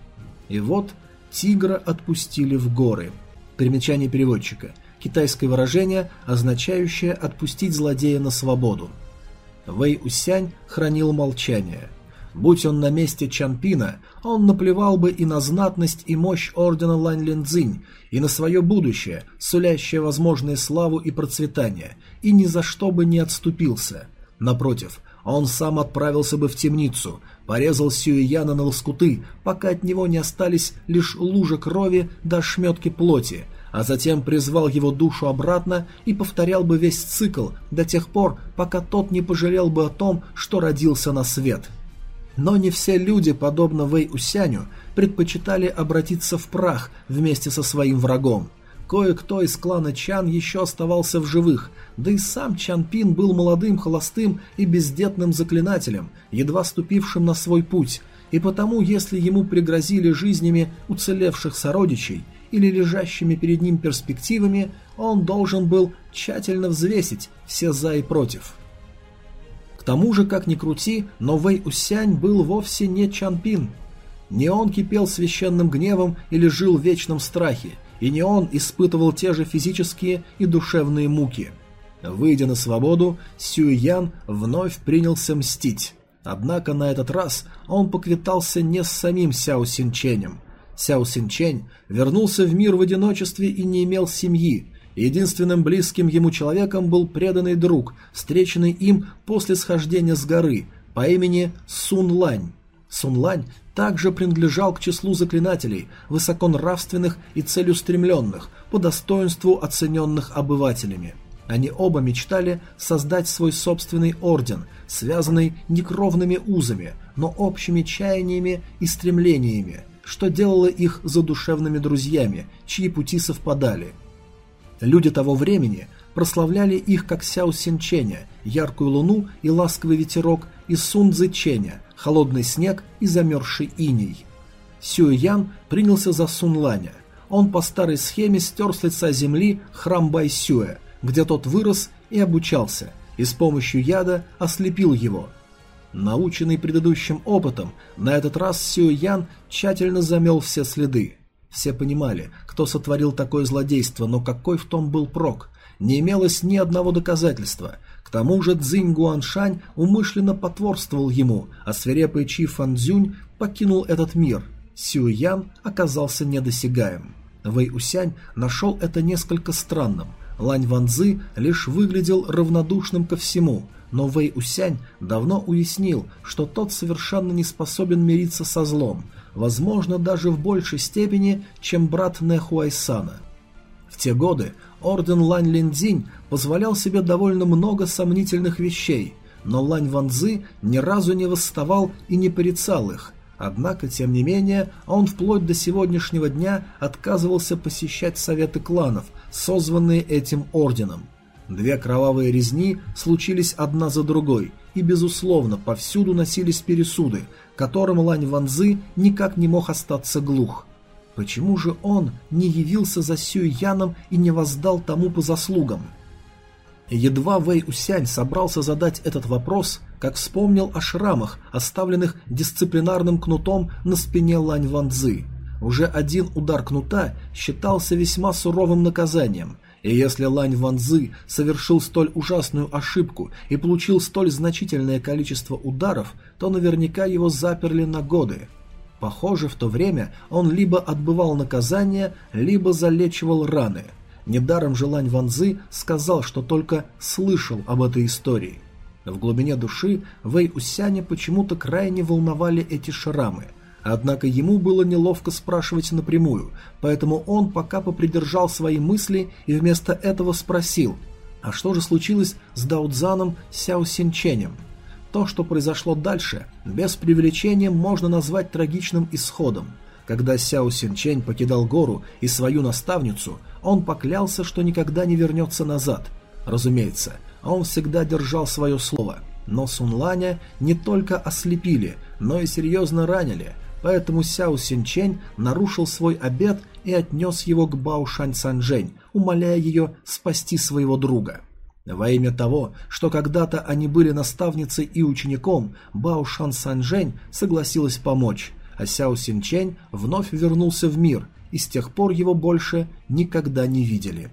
И вот тигра отпустили в горы. Примечание переводчика. Китайское выражение, означающее «отпустить злодея на свободу». Вэй Усянь хранил молчание – Будь он на месте Чанпина, он наплевал бы и на знатность и мощь ордена Лань Линцзинь, и на свое будущее, сулящее возможную славу и процветание, и ни за что бы не отступился. Напротив, он сам отправился бы в темницу, порезал Сюэяна на лоскуты, пока от него не остались лишь лужа крови да шметки плоти, а затем призвал его душу обратно и повторял бы весь цикл до тех пор, пока тот не пожалел бы о том, что родился на свет. Но не все люди, подобно Вэй Усяню, предпочитали обратиться в прах вместе со своим врагом. Кое-кто из клана Чан еще оставался в живых, да и сам Чан Пин был молодым, холостым и бездетным заклинателем, едва ступившим на свой путь, и потому, если ему пригрозили жизнями уцелевших сородичей или лежащими перед ним перспективами, он должен был тщательно взвесить все «за» и «против». К тому же, как ни крути, но Вэй Усянь был вовсе не Чанпин. Не он кипел священным гневом или жил в вечном страхе, и не он испытывал те же физические и душевные муки. Выйдя на свободу, Сюй Ян вновь принялся мстить. Однако на этот раз он поквитался не с самим Сяо Синченем. Сяо Синчень вернулся в мир в одиночестве и не имел семьи, Единственным близким ему человеком был преданный друг, встреченный им после схождения с горы, по имени Сун Лань. Сун Лань также принадлежал к числу заклинателей, высоконравственных и целеустремленных, по достоинству оцененных обывателями. Они оба мечтали создать свой собственный орден, связанный не кровными узами, но общими чаяниями и стремлениями, что делало их задушевными друзьями, чьи пути совпадали – Люди того времени прославляли их как Сяо Синченя, яркую луну и ласковый ветерок, и Сун Цзэченя, холодный снег и замерзший иней. Сюэ Ян принялся за Сун Ланя. Он по старой схеме стер с лица земли храм Байсюэ, где тот вырос и обучался, и с помощью яда ослепил его. Наученный предыдущим опытом, на этот раз Сюэ Ян тщательно замел все следы. Все понимали, кто сотворил такое злодейство, но какой в том был прок? Не имелось ни одного доказательства. К тому же Цзинь Гуаншань умышленно потворствовал ему, а свирепый Чи Фанзюнь покинул этот мир. Сю Ян оказался недосягаем. Вэй Усянь нашел это несколько странным. Лань Ванзы лишь выглядел равнодушным ко всему, но Вэй Усянь давно уяснил, что тот совершенно не способен мириться со злом – возможно, даже в большей степени, чем брат Нехуайсана. В те годы орден Лань Линдзинь позволял себе довольно много сомнительных вещей, но Лань Ванзы ни разу не восставал и не порицал их. Однако, тем не менее, он вплоть до сегодняшнего дня отказывался посещать советы кланов, созванные этим орденом. Две кровавые резни случились одна за другой, и, безусловно, повсюду носились пересуды, которым Лань Ванзы никак не мог остаться глух. Почему же он не явился за Сюй Яном и не воздал тому по заслугам? Едва Вэй Усянь собрался задать этот вопрос, как вспомнил о шрамах, оставленных дисциплинарным кнутом на спине Лань Ванзы. Уже один удар кнута считался весьма суровым наказанием – и если Лань Ванзы совершил столь ужасную ошибку и получил столь значительное количество ударов, то наверняка его заперли на годы. Похоже, в то время он либо отбывал наказание, либо залечивал раны. Недаром же Лань Ванзы сказал, что только слышал об этой истории. В глубине души Вэй Усяня почему-то крайне волновали эти шрамы – Однако ему было неловко спрашивать напрямую, поэтому он пока попридержал свои мысли и вместо этого спросил, а что же случилось с Даудзаном Сяо Синченем? То, что произошло дальше, без преувеличения можно назвать трагичным исходом. Когда Сяо Синчень покидал гору и свою наставницу, он поклялся, что никогда не вернется назад. Разумеется, он всегда держал свое слово. Но Сунланя не только ослепили, но и серьезно ранили – поэтому Сяо Синчень нарушил свой обет и отнес его к Бао Шань Санжень, умоляя ее спасти своего друга. Во имя того, что когда-то они были наставницей и учеником, Бао Шан Санжень согласилась помочь, а Сяо Синчень вновь вернулся в мир, и с тех пор его больше никогда не видели.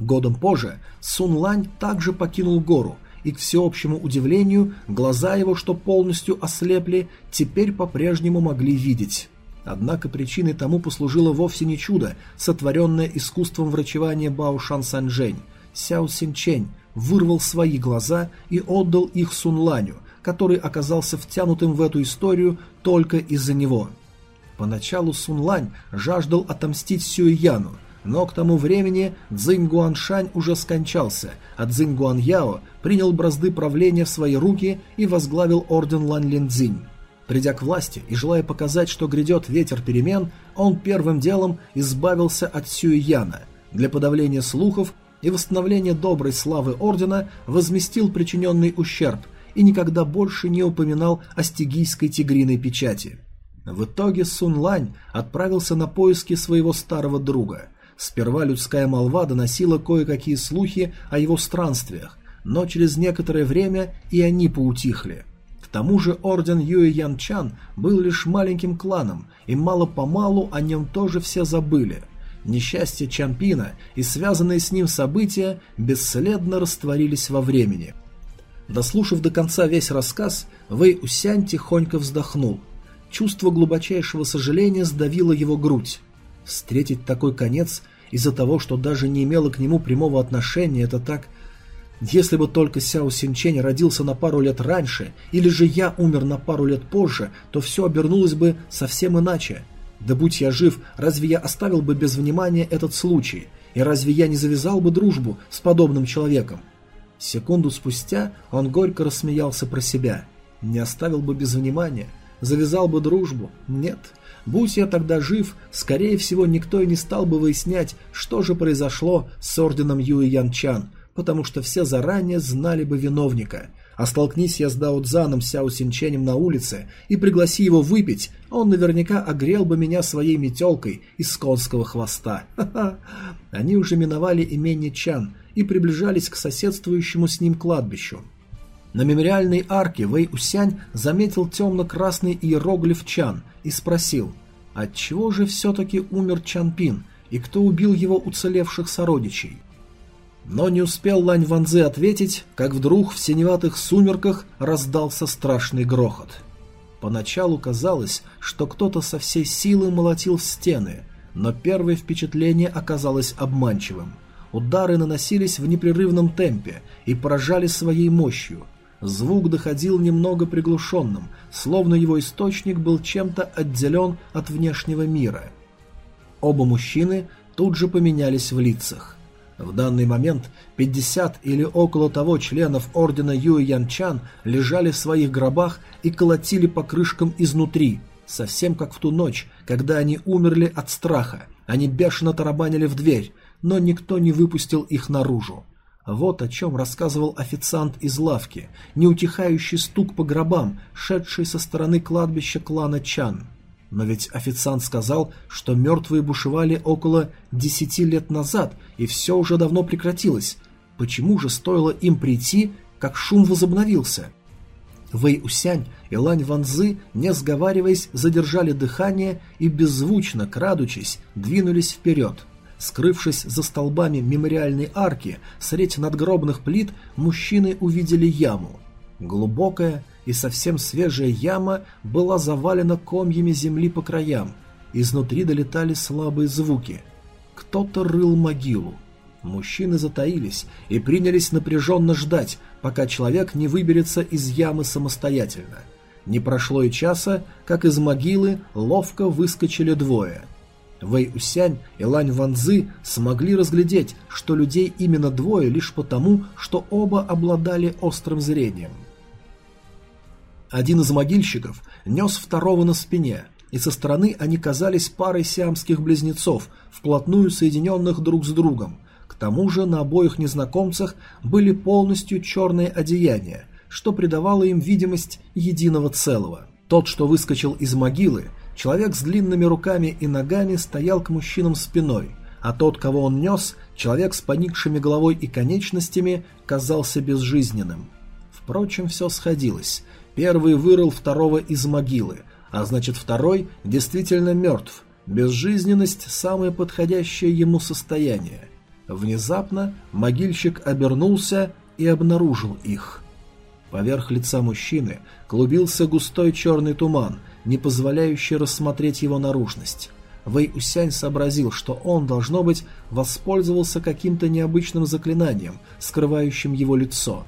Годом позже Сун Лань также покинул гору и, к всеобщему удивлению, глаза его, что полностью ослепли, теперь по-прежнему могли видеть. Однако причиной тому послужило вовсе не чудо, сотворенное искусством врачевания Бао Шан Санжэнь. Сяо Синчень вырвал свои глаза и отдал их Сунланю, который оказался втянутым в эту историю только из-за него. Поначалу Сунлань жаждал отомстить Сюэяну, но к тому времени Цзинь Гуаншань уже скончался, а Цзинь Гуаньяо принял бразды правления в свои руки и возглавил орден Лань Линдзинь. Придя к власти и желая показать, что грядет ветер перемен, он первым делом избавился от Сюэяна. Для подавления слухов и восстановления доброй славы ордена возместил причиненный ущерб и никогда больше не упоминал о стигийской тигриной печати. В итоге Сун Лань отправился на поиски своего старого друга. Сперва людская молва доносила кое-какие слухи о его странствиях, но через некоторое время и они поутихли. К тому же орден Юэ Ян Чан был лишь маленьким кланом, и мало-помалу о нем тоже все забыли. Несчастье Чанпина и связанные с ним события бесследно растворились во времени. Дослушав до конца весь рассказ, Вэй Усянь тихонько вздохнул. Чувство глубочайшего сожаления сдавило его грудь. Встретить такой конец из-за того, что даже не имело к нему прямого отношения, это так... Если бы только Сяо Синчень родился на пару лет раньше, или же я умер на пару лет позже, то все обернулось бы совсем иначе. Да будь я жив, разве я оставил бы без внимания этот случай? И разве я не завязал бы дружбу с подобным человеком? Секунду спустя он горько рассмеялся про себя. Не оставил бы без внимания? Завязал бы дружбу? Нет. Будь я тогда жив, скорее всего, никто и не стал бы выяснять, что же произошло с орденом Юи Янчан, потому что все заранее знали бы виновника. А столкнись я с Дао Цзаном Сяо Синченем на улице и пригласи его выпить, он наверняка огрел бы меня своей метелкой из конского хвоста. Они уже миновали имение Чан и приближались к соседствующему с ним кладбищу. На мемориальной арке Вэй Усянь заметил темно-красный иероглиф Чан и спросил, отчего же все-таки умер Чан Пин и кто убил его уцелевших сородичей. Но не успел Лань Ванзы ответить, как вдруг в синеватых сумерках раздался страшный грохот. Поначалу казалось, что кто-то со всей силы молотил стены, но первое впечатление оказалось обманчивым. Удары наносились в непрерывном темпе и поражали своей мощью – Звук доходил немного приглушенным, словно его источник был чем-то отделен от внешнего мира. Оба мужчины тут же поменялись в лицах. В данный момент 50 или около того членов ордена Юэ Янчан лежали в своих гробах и колотили по крышкам изнутри, совсем как в ту ночь, когда они умерли от страха. Они бешено тарабанили в дверь, но никто не выпустил их наружу. Вот о чем рассказывал официант из лавки, неутихающий стук по гробам, шедший со стороны кладбища клана Чан. Но ведь официант сказал, что мертвые бушевали около десяти лет назад, и все уже давно прекратилось. Почему же стоило им прийти, как шум возобновился? Вэй Усянь и Лань Ванзы, не сговариваясь, задержали дыхание и беззвучно, крадучись, двинулись вперед. Скрывшись за столбами мемориальной арки, средь надгробных плит мужчины увидели яму. Глубокая и совсем свежая яма была завалена комьями земли по краям. Изнутри долетали слабые звуки. Кто-то рыл могилу. Мужчины затаились и принялись напряженно ждать, пока человек не выберется из ямы самостоятельно. Не прошло и часа, как из могилы ловко выскочили двое – Вэй Усянь и Лань Ванзы смогли разглядеть, что людей именно двое лишь потому, что оба обладали острым зрением. Один из могильщиков нес второго на спине, и со стороны они казались парой сиамских близнецов, вплотную соединенных друг с другом. К тому же на обоих незнакомцах были полностью черные одеяния, что придавало им видимость единого целого. Тот, что выскочил из могилы, Человек с длинными руками и ногами стоял к мужчинам спиной, а тот, кого он нес, человек с поникшими головой и конечностями, казался безжизненным. Впрочем, все сходилось. Первый вырыл второго из могилы, а значит второй действительно мертв. Безжизненность – самое подходящее ему состояние. Внезапно могильщик обернулся и обнаружил их. Поверх лица мужчины клубился густой черный туман, не позволяющий рассмотреть его наружность. Вэй Усянь сообразил, что он, должно быть, воспользовался каким-то необычным заклинанием, скрывающим его лицо.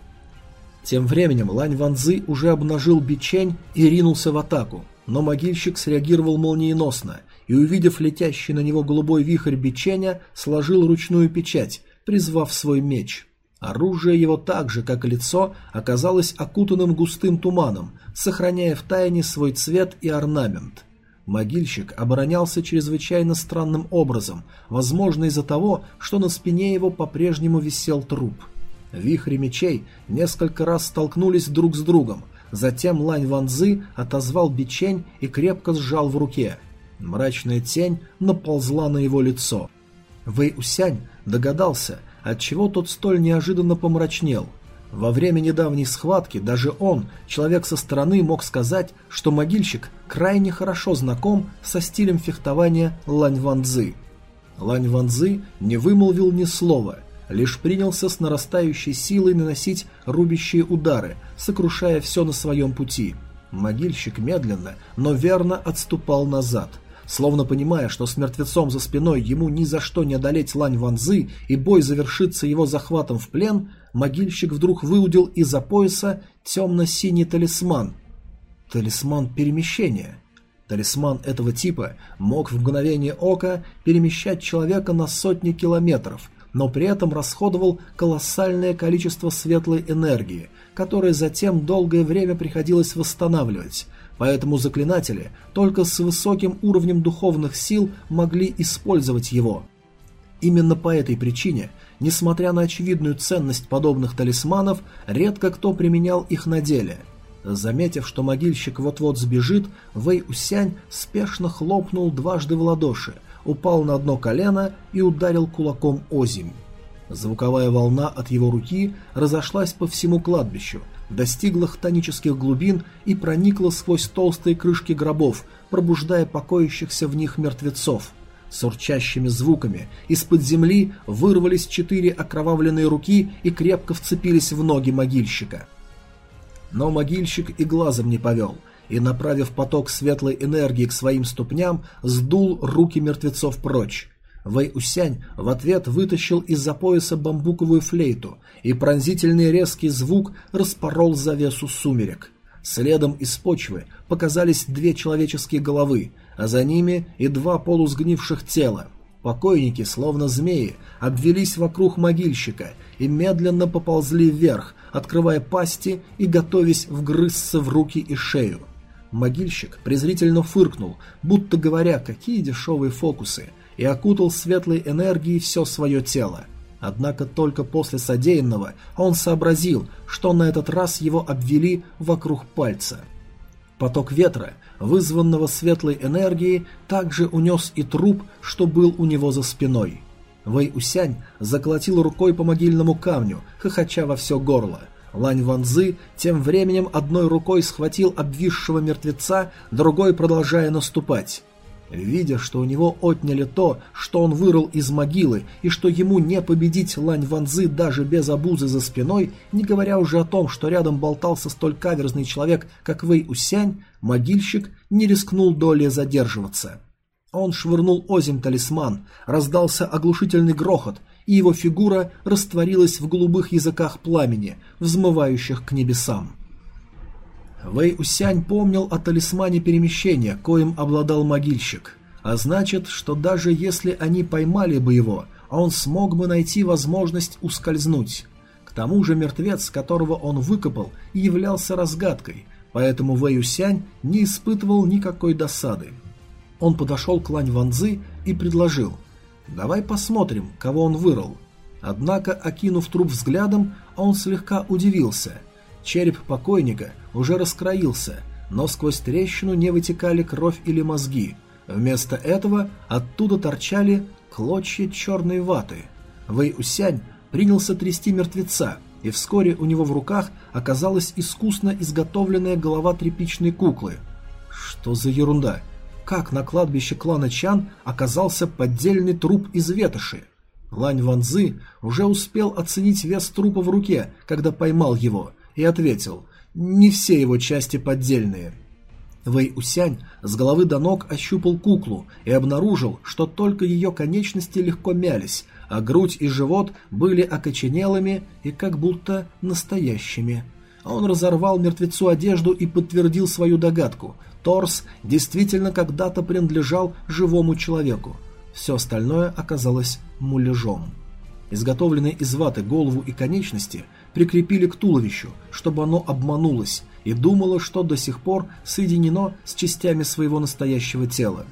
Тем временем Лань Ванзы уже обнажил бичень и ринулся в атаку, но могильщик среагировал молниеносно и, увидев летящий на него голубой вихрь биченя, сложил ручную печать, призвав свой меч. Оружие его так же, как и лицо, оказалось окутанным густым туманом, сохраняя в тайне свой цвет и орнамент. Могильщик оборонялся чрезвычайно странным образом, возможно из-за того, что на спине его по-прежнему висел труп. Вихри мечей несколько раз столкнулись друг с другом, затем Лань Ванзы отозвал бичень и крепко сжал в руке. Мрачная тень наползла на его лицо. Вэй Усянь догадался, отчего тот столь неожиданно помрачнел – во время недавней схватки даже он, человек со стороны, мог сказать, что могильщик крайне хорошо знаком со стилем фехтования Лань Ванзы. Лань Ванзы не вымолвил ни слова, лишь принялся с нарастающей силой наносить рубящие удары, сокрушая все на своем пути. Могильщик медленно, но верно отступал назад – Словно понимая, что с мертвецом за спиной ему ни за что не одолеть Лань Ванзы и бой завершится его захватом в плен, могильщик вдруг выудил из-за пояса темно-синий талисман. Талисман перемещения. Талисман этого типа мог в мгновение ока перемещать человека на сотни километров, но при этом расходовал колоссальное количество светлой энергии, которое затем долгое время приходилось восстанавливать, поэтому заклинатели только с высоким уровнем духовных сил могли использовать его. Именно по этой причине – Несмотря на очевидную ценность подобных талисманов, редко кто применял их на деле. Заметив, что могильщик вот-вот сбежит, Вэй Усянь спешно хлопнул дважды в ладоши, упал на одно колено и ударил кулаком озимь. Звуковая волна от его руки разошлась по всему кладбищу, достигла хтонических глубин и проникла сквозь толстые крышки гробов, пробуждая покоящихся в них мертвецов. С урчащими звуками из-под земли вырвались четыре окровавленные руки и крепко вцепились в ноги могильщика. Но могильщик и глазом не повел, и, направив поток светлой энергии к своим ступням, сдул руки мертвецов прочь. Вэй Усянь в ответ вытащил из-за пояса бамбуковую флейту, и пронзительный резкий звук распорол завесу сумерек. Следом из почвы показались две человеческие головы, а за ними и два полусгнивших тела. Покойники, словно змеи, обвелись вокруг могильщика и медленно поползли вверх, открывая пасти и готовясь вгрызться в руки и шею. Могильщик презрительно фыркнул, будто говоря, какие дешевые фокусы, и окутал светлой энергией все свое тело. Однако только после содеянного он сообразил, что на этот раз его обвели вокруг пальца. Поток ветра вызванного светлой энергией, также унес и труп, что был у него за спиной. Вэй Усянь заколотил рукой по могильному камню, хохоча во все горло. Лань Ванзы тем временем одной рукой схватил обвисшего мертвеца, другой продолжая наступать. Видя, что у него отняли то, что он вырыл из могилы, и что ему не победить Лань Ванзы даже без обузы за спиной, не говоря уже о том, что рядом болтался столь каверзный человек, как Вэй Усянь, могильщик не рискнул долей задерживаться. Он швырнул озим талисман, раздался оглушительный грохот, и его фигура растворилась в голубых языках пламени, взмывающих к небесам. Вэй Усянь помнил о талисмане перемещения, коим обладал могильщик. А значит, что даже если они поймали бы его, он смог бы найти возможность ускользнуть. К тому же мертвец, которого он выкопал, являлся разгадкой, поэтому Вэй Усянь не испытывал никакой досады. Он подошел к Лань Ванзы и предложил «Давай посмотрим, кого он вырыл». Однако, окинув труп взглядом, он слегка удивился. Череп покойника – уже раскроился, но сквозь трещину не вытекали кровь или мозги. Вместо этого оттуда торчали клочья черной ваты. Вэй Усянь принялся трясти мертвеца, и вскоре у него в руках оказалась искусно изготовленная голова тряпичной куклы. Что за ерунда? Как на кладбище клана Чан оказался поддельный труп из ветоши? Лань Ванзы уже успел оценить вес трупа в руке, когда поймал его, и ответил «Не все его части поддельные». Вэй Усянь с головы до ног ощупал куклу и обнаружил, что только ее конечности легко мялись, а грудь и живот были окоченелыми и как будто настоящими. Он разорвал мертвецу одежду и подтвердил свою догадку. Торс действительно когда-то принадлежал живому человеку. Все остальное оказалось муляжом. Изготовленные из ваты голову и конечности прикрепили к туловищу, чтобы оно обманулось и думало, что до сих пор соединено с частями своего настоящего тела.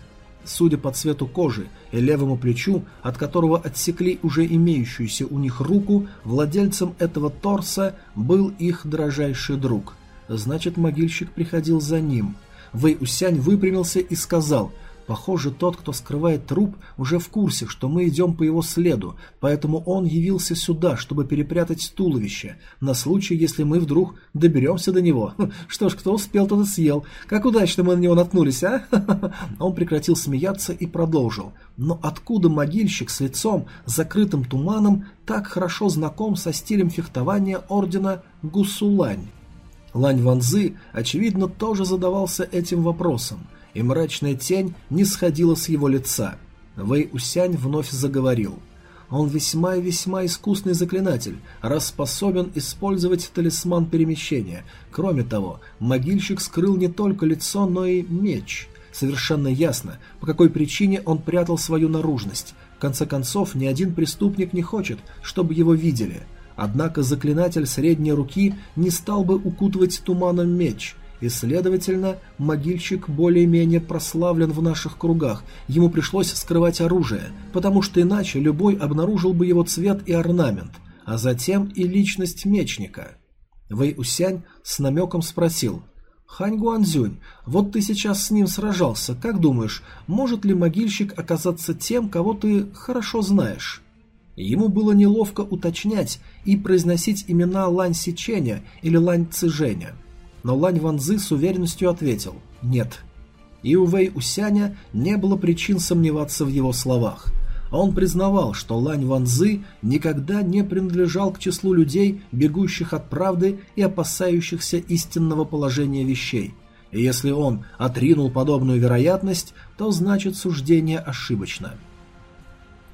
Судя по цвету кожи и левому плечу, от которого отсекли уже имеющуюся у них руку, владельцем этого торса был их дрожайший друг. Значит, могильщик приходил за ним. Вэй Усянь выпрямился и сказал – Похоже, тот, кто скрывает труп, уже в курсе, что мы идем по его следу, поэтому он явился сюда, чтобы перепрятать туловище, на случай, если мы вдруг доберемся до него. Хм, что ж, кто успел, тот и съел. Как удачно мы на него наткнулись, а? Он прекратил смеяться и продолжил. Но откуда могильщик с лицом, закрытым туманом, так хорошо знаком со стилем фехтования ордена Гусулань? Лань Ванзы, очевидно, тоже задавался этим вопросом и мрачная тень не сходила с его лица. Вэй Усянь вновь заговорил. Он весьма и весьма искусный заклинатель, раз способен использовать талисман перемещения. Кроме того, могильщик скрыл не только лицо, но и меч. Совершенно ясно, по какой причине он прятал свою наружность. В конце концов, ни один преступник не хочет, чтобы его видели. Однако заклинатель средней руки не стал бы укутывать туманом меч – и, следовательно, могильщик более-менее прославлен в наших кругах. Ему пришлось скрывать оружие, потому что иначе любой обнаружил бы его цвет и орнамент, а затем и личность мечника. Вэй Усянь с намеком спросил, «Хань Гуанзюнь, вот ты сейчас с ним сражался, как думаешь, может ли могильщик оказаться тем, кого ты хорошо знаешь?» Ему было неловко уточнять и произносить имена Лань Сиченя или Лань Циженя – но Лань Ванзы с уверенностью ответил «нет». И у Вэй Усяня не было причин сомневаться в его словах. Он признавал, что Лань Ванзы никогда не принадлежал к числу людей, бегущих от правды и опасающихся истинного положения вещей. И если он отринул подобную вероятность, то значит суждение ошибочно.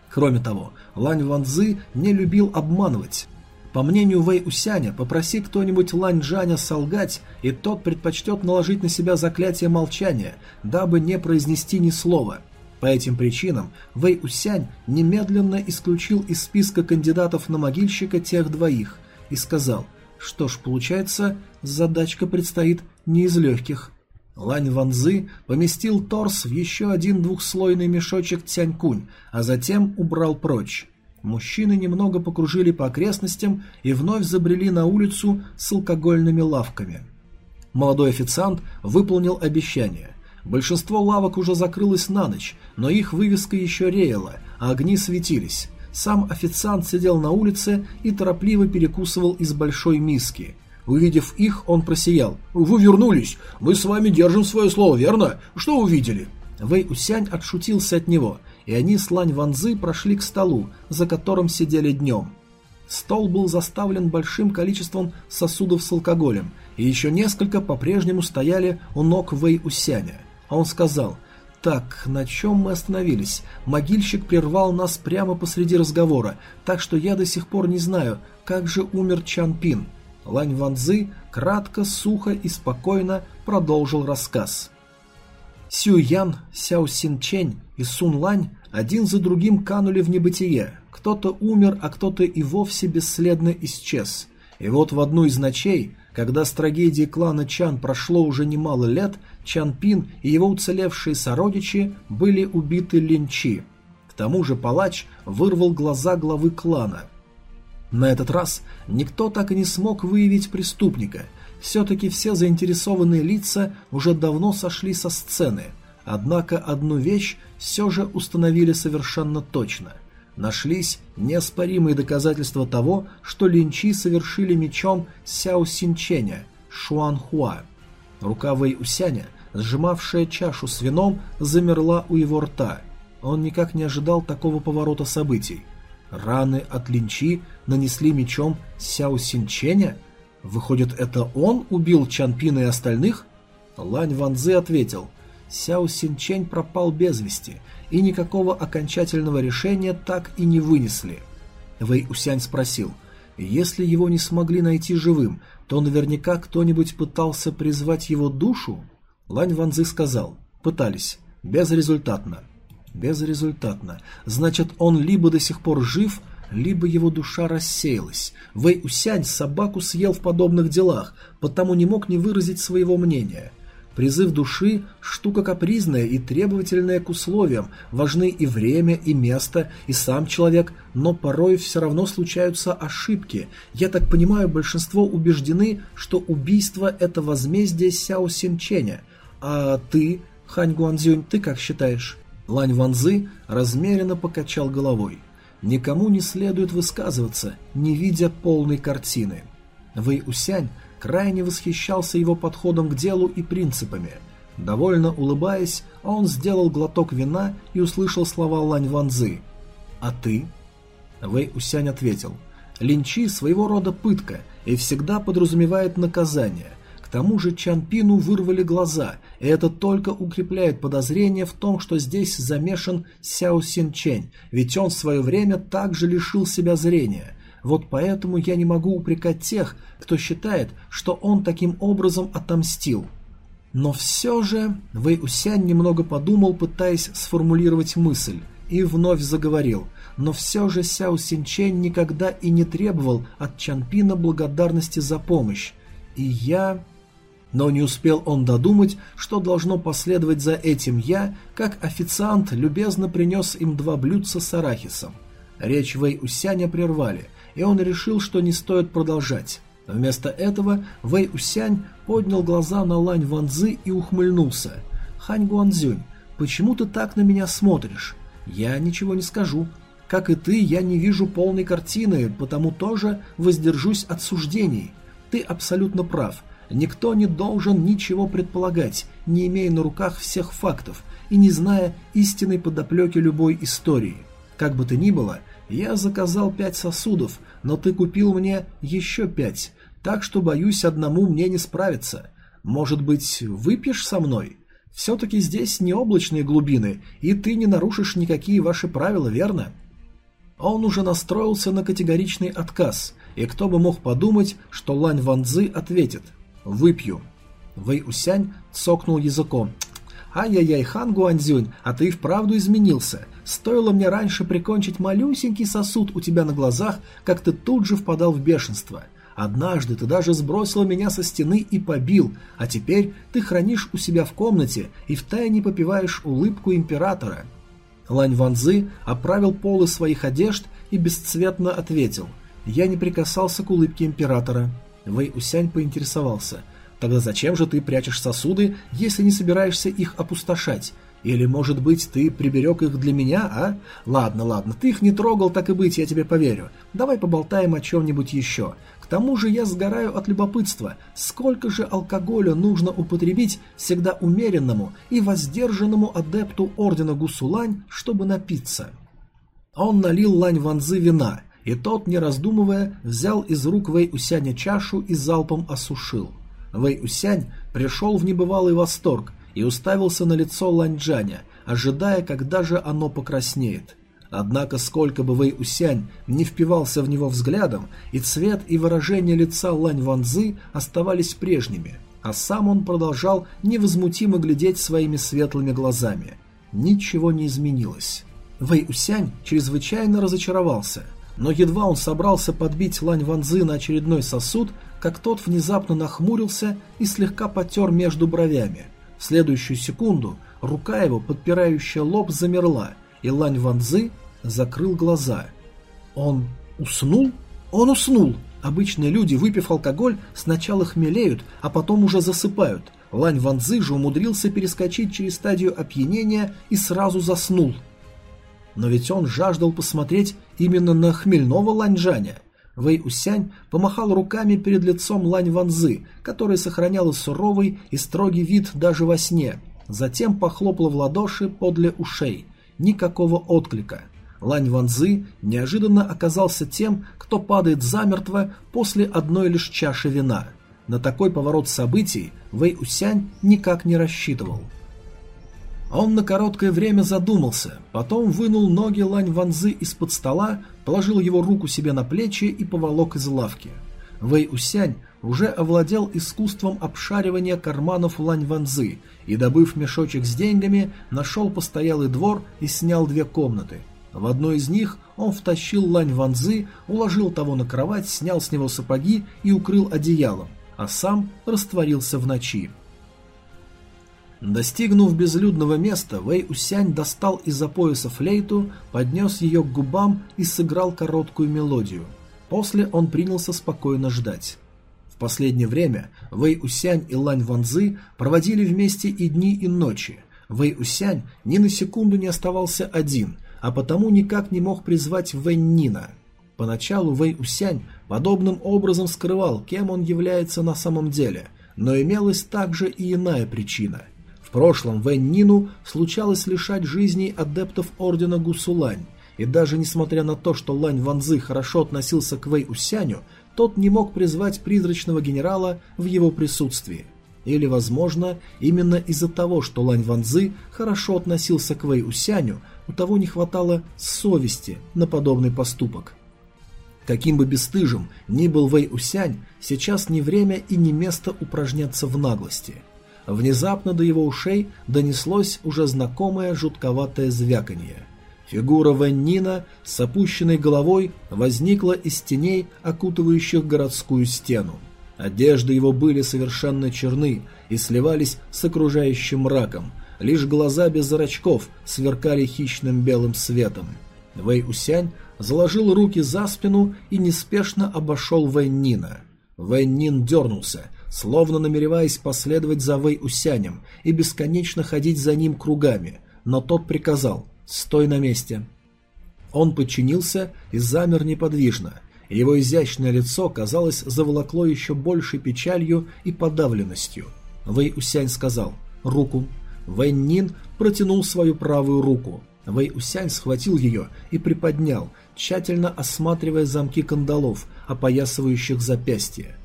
Кроме того, Лань Ванзы не любил обманывать. По мнению Вэй Усяня, попроси кто-нибудь Лань Джаня солгать, и тот предпочтет наложить на себя заклятие молчания, дабы не произнести ни слова. По этим причинам Вэй Усянь немедленно исключил из списка кандидатов на могильщика тех двоих и сказал, что ж, получается, задачка предстоит не из легких. Лань Ванзы поместил торс в еще один двухслойный мешочек Тянькунь, а затем убрал прочь. Мужчины немного покружили по окрестностям и вновь забрели на улицу с алкогольными лавками. Молодой официант выполнил обещание. Большинство лавок уже закрылось на ночь, но их вывеска еще реяла, а огни светились. Сам официант сидел на улице и торопливо перекусывал из большой миски. Увидев их, он просиял. «Вы вернулись! Мы с вами держим свое слово, верно? Что увидели?» Вэй Усянь отшутился от него – и они с Лань Ванзы прошли к столу, за которым сидели днем. Стол был заставлен большим количеством сосудов с алкоголем, и еще несколько по-прежнему стояли у ног Вэй Усяня. А он сказал, «Так, на чем мы остановились? Могильщик прервал нас прямо посреди разговора, так что я до сих пор не знаю, как же умер Чан Пин». Лань Ванзы кратко, сухо и спокойно продолжил рассказ. Сю Ян, Сяо Син Чень и Сун Лань один за другим канули в небытие. Кто-то умер, а кто-то и вовсе бесследно исчез. И вот в одну из ночей, когда с трагедии клана Чан прошло уже немало лет, Чан Пин и его уцелевшие сородичи были убиты линчи. К тому же палач вырвал глаза главы клана. На этот раз никто так и не смог выявить преступника – все-таки все заинтересованные лица уже давно сошли со сцены, однако одну вещь все же установили совершенно точно. Нашлись неоспоримые доказательства того, что линчи совершили мечом Сяо Синченя, Шуанхуа. Рука Вэй Усяня, сжимавшая чашу с вином, замерла у его рта. Он никак не ожидал такого поворота событий. Раны от линчи нанесли мечом Сяо Синченя? Выходит, это он убил Чанпина и остальных? Лань Ванзы ответил. Сяо Синчень пропал без вести, и никакого окончательного решения так и не вынесли. Вэй Усянь спросил. Если его не смогли найти живым, то наверняка кто-нибудь пытался призвать его душу? Лань Ванзы сказал. Пытались. Безрезультатно. Безрезультатно. Значит, он либо до сих пор жив, либо его душа рассеялась. Вэй Усянь собаку съел в подобных делах, потому не мог не выразить своего мнения. Призыв души – штука капризная и требовательная к условиям, важны и время, и место, и сам человек, но порой все равно случаются ошибки. Я так понимаю, большинство убеждены, что убийство – это возмездие Сяо Синченя. А ты, Хань Гуанзюнь, ты как считаешь? Лань Ванзы размеренно покачал головой. Никому не следует высказываться, не видя полной картины. Вэй Усянь крайне восхищался его подходом к делу и принципами. Довольно улыбаясь, он сделал глоток вина и услышал слова Лань Ванзы. «А ты?» Вэй Усянь ответил. «Линчи – своего рода пытка и всегда подразумевает наказание тому же Чанпину вырвали глаза, и это только укрепляет подозрение в том, что здесь замешан Сяо Синчень, ведь он в свое время также лишил себя зрения. Вот поэтому я не могу упрекать тех, кто считает, что он таким образом отомстил. Но все же Вэй Усянь немного подумал, пытаясь сформулировать мысль, и вновь заговорил. Но все же Сяо Синчень никогда и не требовал от Чанпина благодарности за помощь. И я... Но не успел он додумать, что должно последовать за этим я, как официант любезно принес им два блюдца с арахисом. Речь Вэй Усяня прервали, и он решил, что не стоит продолжать. Вместо этого Вэй Усянь поднял глаза на Лань Ванзы и ухмыльнулся. «Хань Гуанзюнь, почему ты так на меня смотришь? Я ничего не скажу. Как и ты, я не вижу полной картины, потому тоже воздержусь от суждений. Ты абсолютно прав». Никто не должен ничего предполагать, не имея на руках всех фактов и не зная истинной подоплеки любой истории. Как бы то ни было, я заказал пять сосудов, но ты купил мне еще пять, так что, боюсь, одному мне не справиться. Может быть, выпьешь со мной? Все-таки здесь не облачные глубины, и ты не нарушишь никакие ваши правила, верно?» Он уже настроился на категоричный отказ, и кто бы мог подумать, что Лань Ванзы ответит – Выпью. Вэй Усянь цокнул языком. «Ай-яй-яй, хан Гуанзюнь, а ты вправду изменился. Стоило мне раньше прикончить малюсенький сосуд у тебя на глазах, как ты тут же впадал в бешенство. Однажды ты даже сбросил меня со стены и побил, а теперь ты хранишь у себя в комнате и втайне попиваешь улыбку императора». Лань Ванзы оправил полы своих одежд и бесцветно ответил. «Я не прикасался к улыбке императора». Вэй Усянь поинтересовался. «Тогда зачем же ты прячешь сосуды, если не собираешься их опустошать? Или, может быть, ты приберег их для меня, а? Ладно, ладно, ты их не трогал, так и быть, я тебе поверю. Давай поболтаем о чем-нибудь еще. К тому же я сгораю от любопытства. Сколько же алкоголя нужно употребить всегда умеренному и воздержанному адепту ордена Гусулань, чтобы напиться?» Он налил Лань Ванзы вина – и тот, не раздумывая, взял из рук Вэй Усяня чашу и залпом осушил. Вэй Усянь пришел в небывалый восторг и уставился на лицо Ланьчжаня, ожидая, когда же оно покраснеет. Однако, сколько бы Вэй Усянь не впивался в него взглядом, и цвет и выражение лица Лань Ванзы оставались прежними, а сам он продолжал невозмутимо глядеть своими светлыми глазами. Ничего не изменилось. Вэй Усянь чрезвычайно разочаровался – но едва он собрался подбить Лань Ванзы на очередной сосуд, как тот внезапно нахмурился и слегка потер между бровями. В следующую секунду рука его, подпирающая лоб, замерла, и Лань Ванзы закрыл глаза. Он уснул? Он уснул! Обычные люди, выпив алкоголь, сначала хмелеют, а потом уже засыпают. Лань Ванзы же умудрился перескочить через стадию опьянения и сразу заснул – но ведь он жаждал посмотреть именно на хмельного Ланьжаня. Вэй Усянь помахал руками перед лицом Лань Ванзы, которая сохраняла суровый и строгий вид даже во сне. Затем похлопал в ладоши подле ушей. Никакого отклика. Лань Ванзы неожиданно оказался тем, кто падает замертво после одной лишь чаши вина. На такой поворот событий Вэй Усянь никак не рассчитывал. Он на короткое время задумался, потом вынул ноги Лань Ванзы из-под стола, положил его руку себе на плечи и поволок из лавки. Вэй Усянь уже овладел искусством обшаривания карманов Лань Ванзы и, добыв мешочек с деньгами, нашел постоялый двор и снял две комнаты. В одной из них он втащил Лань Ванзы, уложил того на кровать, снял с него сапоги и укрыл одеялом, а сам растворился в ночи. Достигнув безлюдного места, Вэй Усянь достал из-за пояса флейту, поднес ее к губам и сыграл короткую мелодию. После он принялся спокойно ждать. В последнее время Вэй Усянь и Лань Ванзы проводили вместе и дни, и ночи. Вэй Усянь ни на секунду не оставался один, а потому никак не мог призвать Вэнь Нина. Поначалу Вэй Усянь подобным образом скрывал, кем он является на самом деле, но имелась также и иная причина – в прошлом Вэнь случалось лишать жизней адептов Ордена Гусулань, и даже несмотря на то, что Лань Ванзы хорошо относился к Вэй Усяню, тот не мог призвать призрачного генерала в его присутствии. Или, возможно, именно из-за того, что Лань Ванзы хорошо относился к Вэй Усяню, у того не хватало совести на подобный поступок. Каким бы бесстыжим ни был Вэй Усянь, сейчас не время и не место упражняться в наглости – Внезапно до его ушей донеслось уже знакомое жутковатое звяканье. Фигура Ваннина с опущенной головой возникла из теней, окутывающих городскую стену. Одежды его были совершенно черны и сливались с окружающим мраком. Лишь глаза без зрачков сверкали хищным белым светом. Вэй Усянь заложил руки за спину и неспешно обошел Вэннина. Вэннин дернулся – словно намереваясь последовать за Вэй Усянем и бесконечно ходить за ним кругами, но тот приказал «Стой на месте». Он подчинился и замер неподвижно. Его изящное лицо, казалось, заволокло еще большей печалью и подавленностью. Вэй Усянь сказал «Руку». Вэй Нин протянул свою правую руку. Вэй Усянь схватил ее и приподнял, тщательно осматривая замки кандалов, опоясывающих запястье.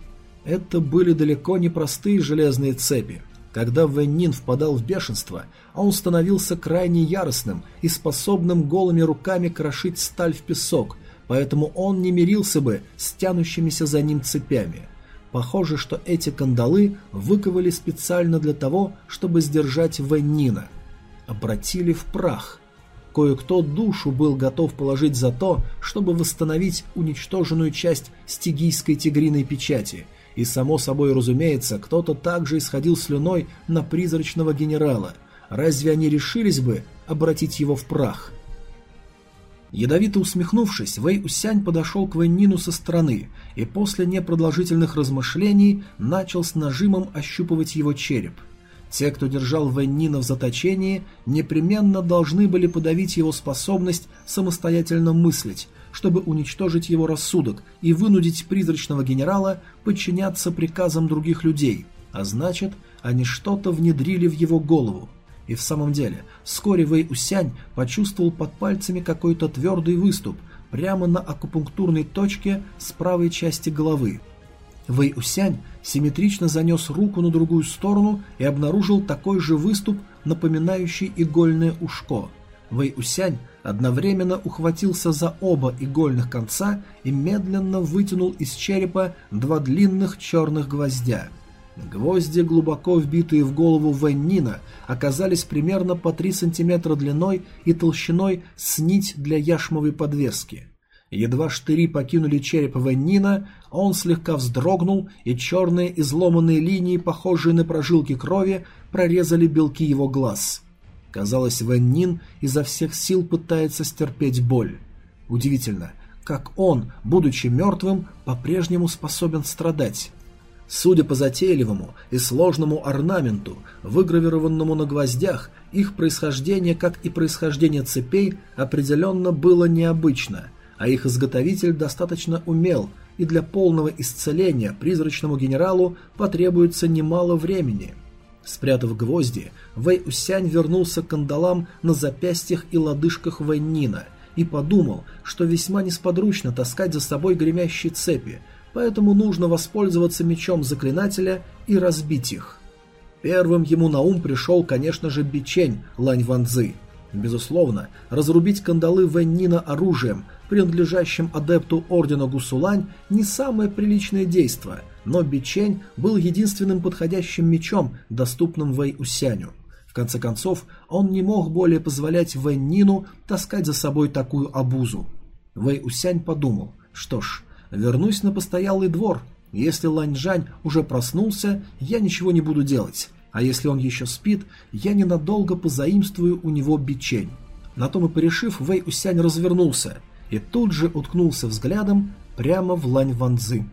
Это были далеко не простые железные цепи. Когда Вэннин впадал в бешенство, он становился крайне яростным и способным голыми руками крошить сталь в песок, поэтому он не мирился бы с тянущимися за ним цепями. Похоже, что эти кандалы выковали специально для того, чтобы сдержать Вэннина. Обратили в прах. Кое-кто душу был готов положить за то, чтобы восстановить уничтоженную часть стигийской тигриной печати – и, само собой разумеется, кто-то также исходил слюной на призрачного генерала. Разве они решились бы обратить его в прах? Ядовито усмехнувшись, Вэй Усянь подошел к Вэньнину со стороны и после непродолжительных размышлений начал с нажимом ощупывать его череп. Те, кто держал Вэньнина в заточении, непременно должны были подавить его способность самостоятельно мыслить, чтобы уничтожить его рассудок и вынудить призрачного генерала подчиняться приказам других людей, а значит, они что-то внедрили в его голову. И в самом деле, вскоре Вэй Усянь почувствовал под пальцами какой-то твердый выступ прямо на акупунктурной точке с правой части головы. Вэй Усянь симметрично занес руку на другую сторону и обнаружил такой же выступ, напоминающий игольное ушко. Вэй Усянь одновременно ухватился за оба игольных конца и медленно вытянул из черепа два длинных черных гвоздя. Гвозди, глубоко вбитые в голову Вэннина, оказались примерно по 3 сантиметра длиной и толщиной с нить для яшмовой подвески. Едва штыри покинули череп Вэннина, он слегка вздрогнул, и черные изломанные линии, похожие на прожилки крови, прорезали белки его глаз. Казалось, Вэн Нин изо всех сил пытается стерпеть боль. Удивительно, как он, будучи мертвым, по-прежнему способен страдать. Судя по затейливому и сложному орнаменту, выгравированному на гвоздях, их происхождение, как и происхождение цепей, определенно было необычно, а их изготовитель достаточно умел, и для полного исцеления призрачному генералу потребуется немало времени – Спрятав гвозди, Вэй Усянь вернулся к кандалам на запястьях и лодыжках Вэньнина и подумал, что весьма несподручно таскать за собой гремящие цепи, поэтому нужно воспользоваться мечом заклинателя и разбить их. Первым ему на ум пришел, конечно же, бичень Лань Ванзы. Безусловно, разрубить кандалы Вэннина оружием, принадлежащим адепту Ордена Гусулань, не самое приличное действие, но бичень был единственным подходящим мечом, доступным Вэй Усяню конце концов, он не мог более позволять Вэнь Нину таскать за собой такую обузу. Вэй Усянь подумал, что ж, вернусь на постоялый двор. Если Лань Жань уже проснулся, я ничего не буду делать. А если он еще спит, я ненадолго позаимствую у него бичень. На том и порешив, Вэй Усянь развернулся и тут же уткнулся взглядом прямо в Лань Ванзы.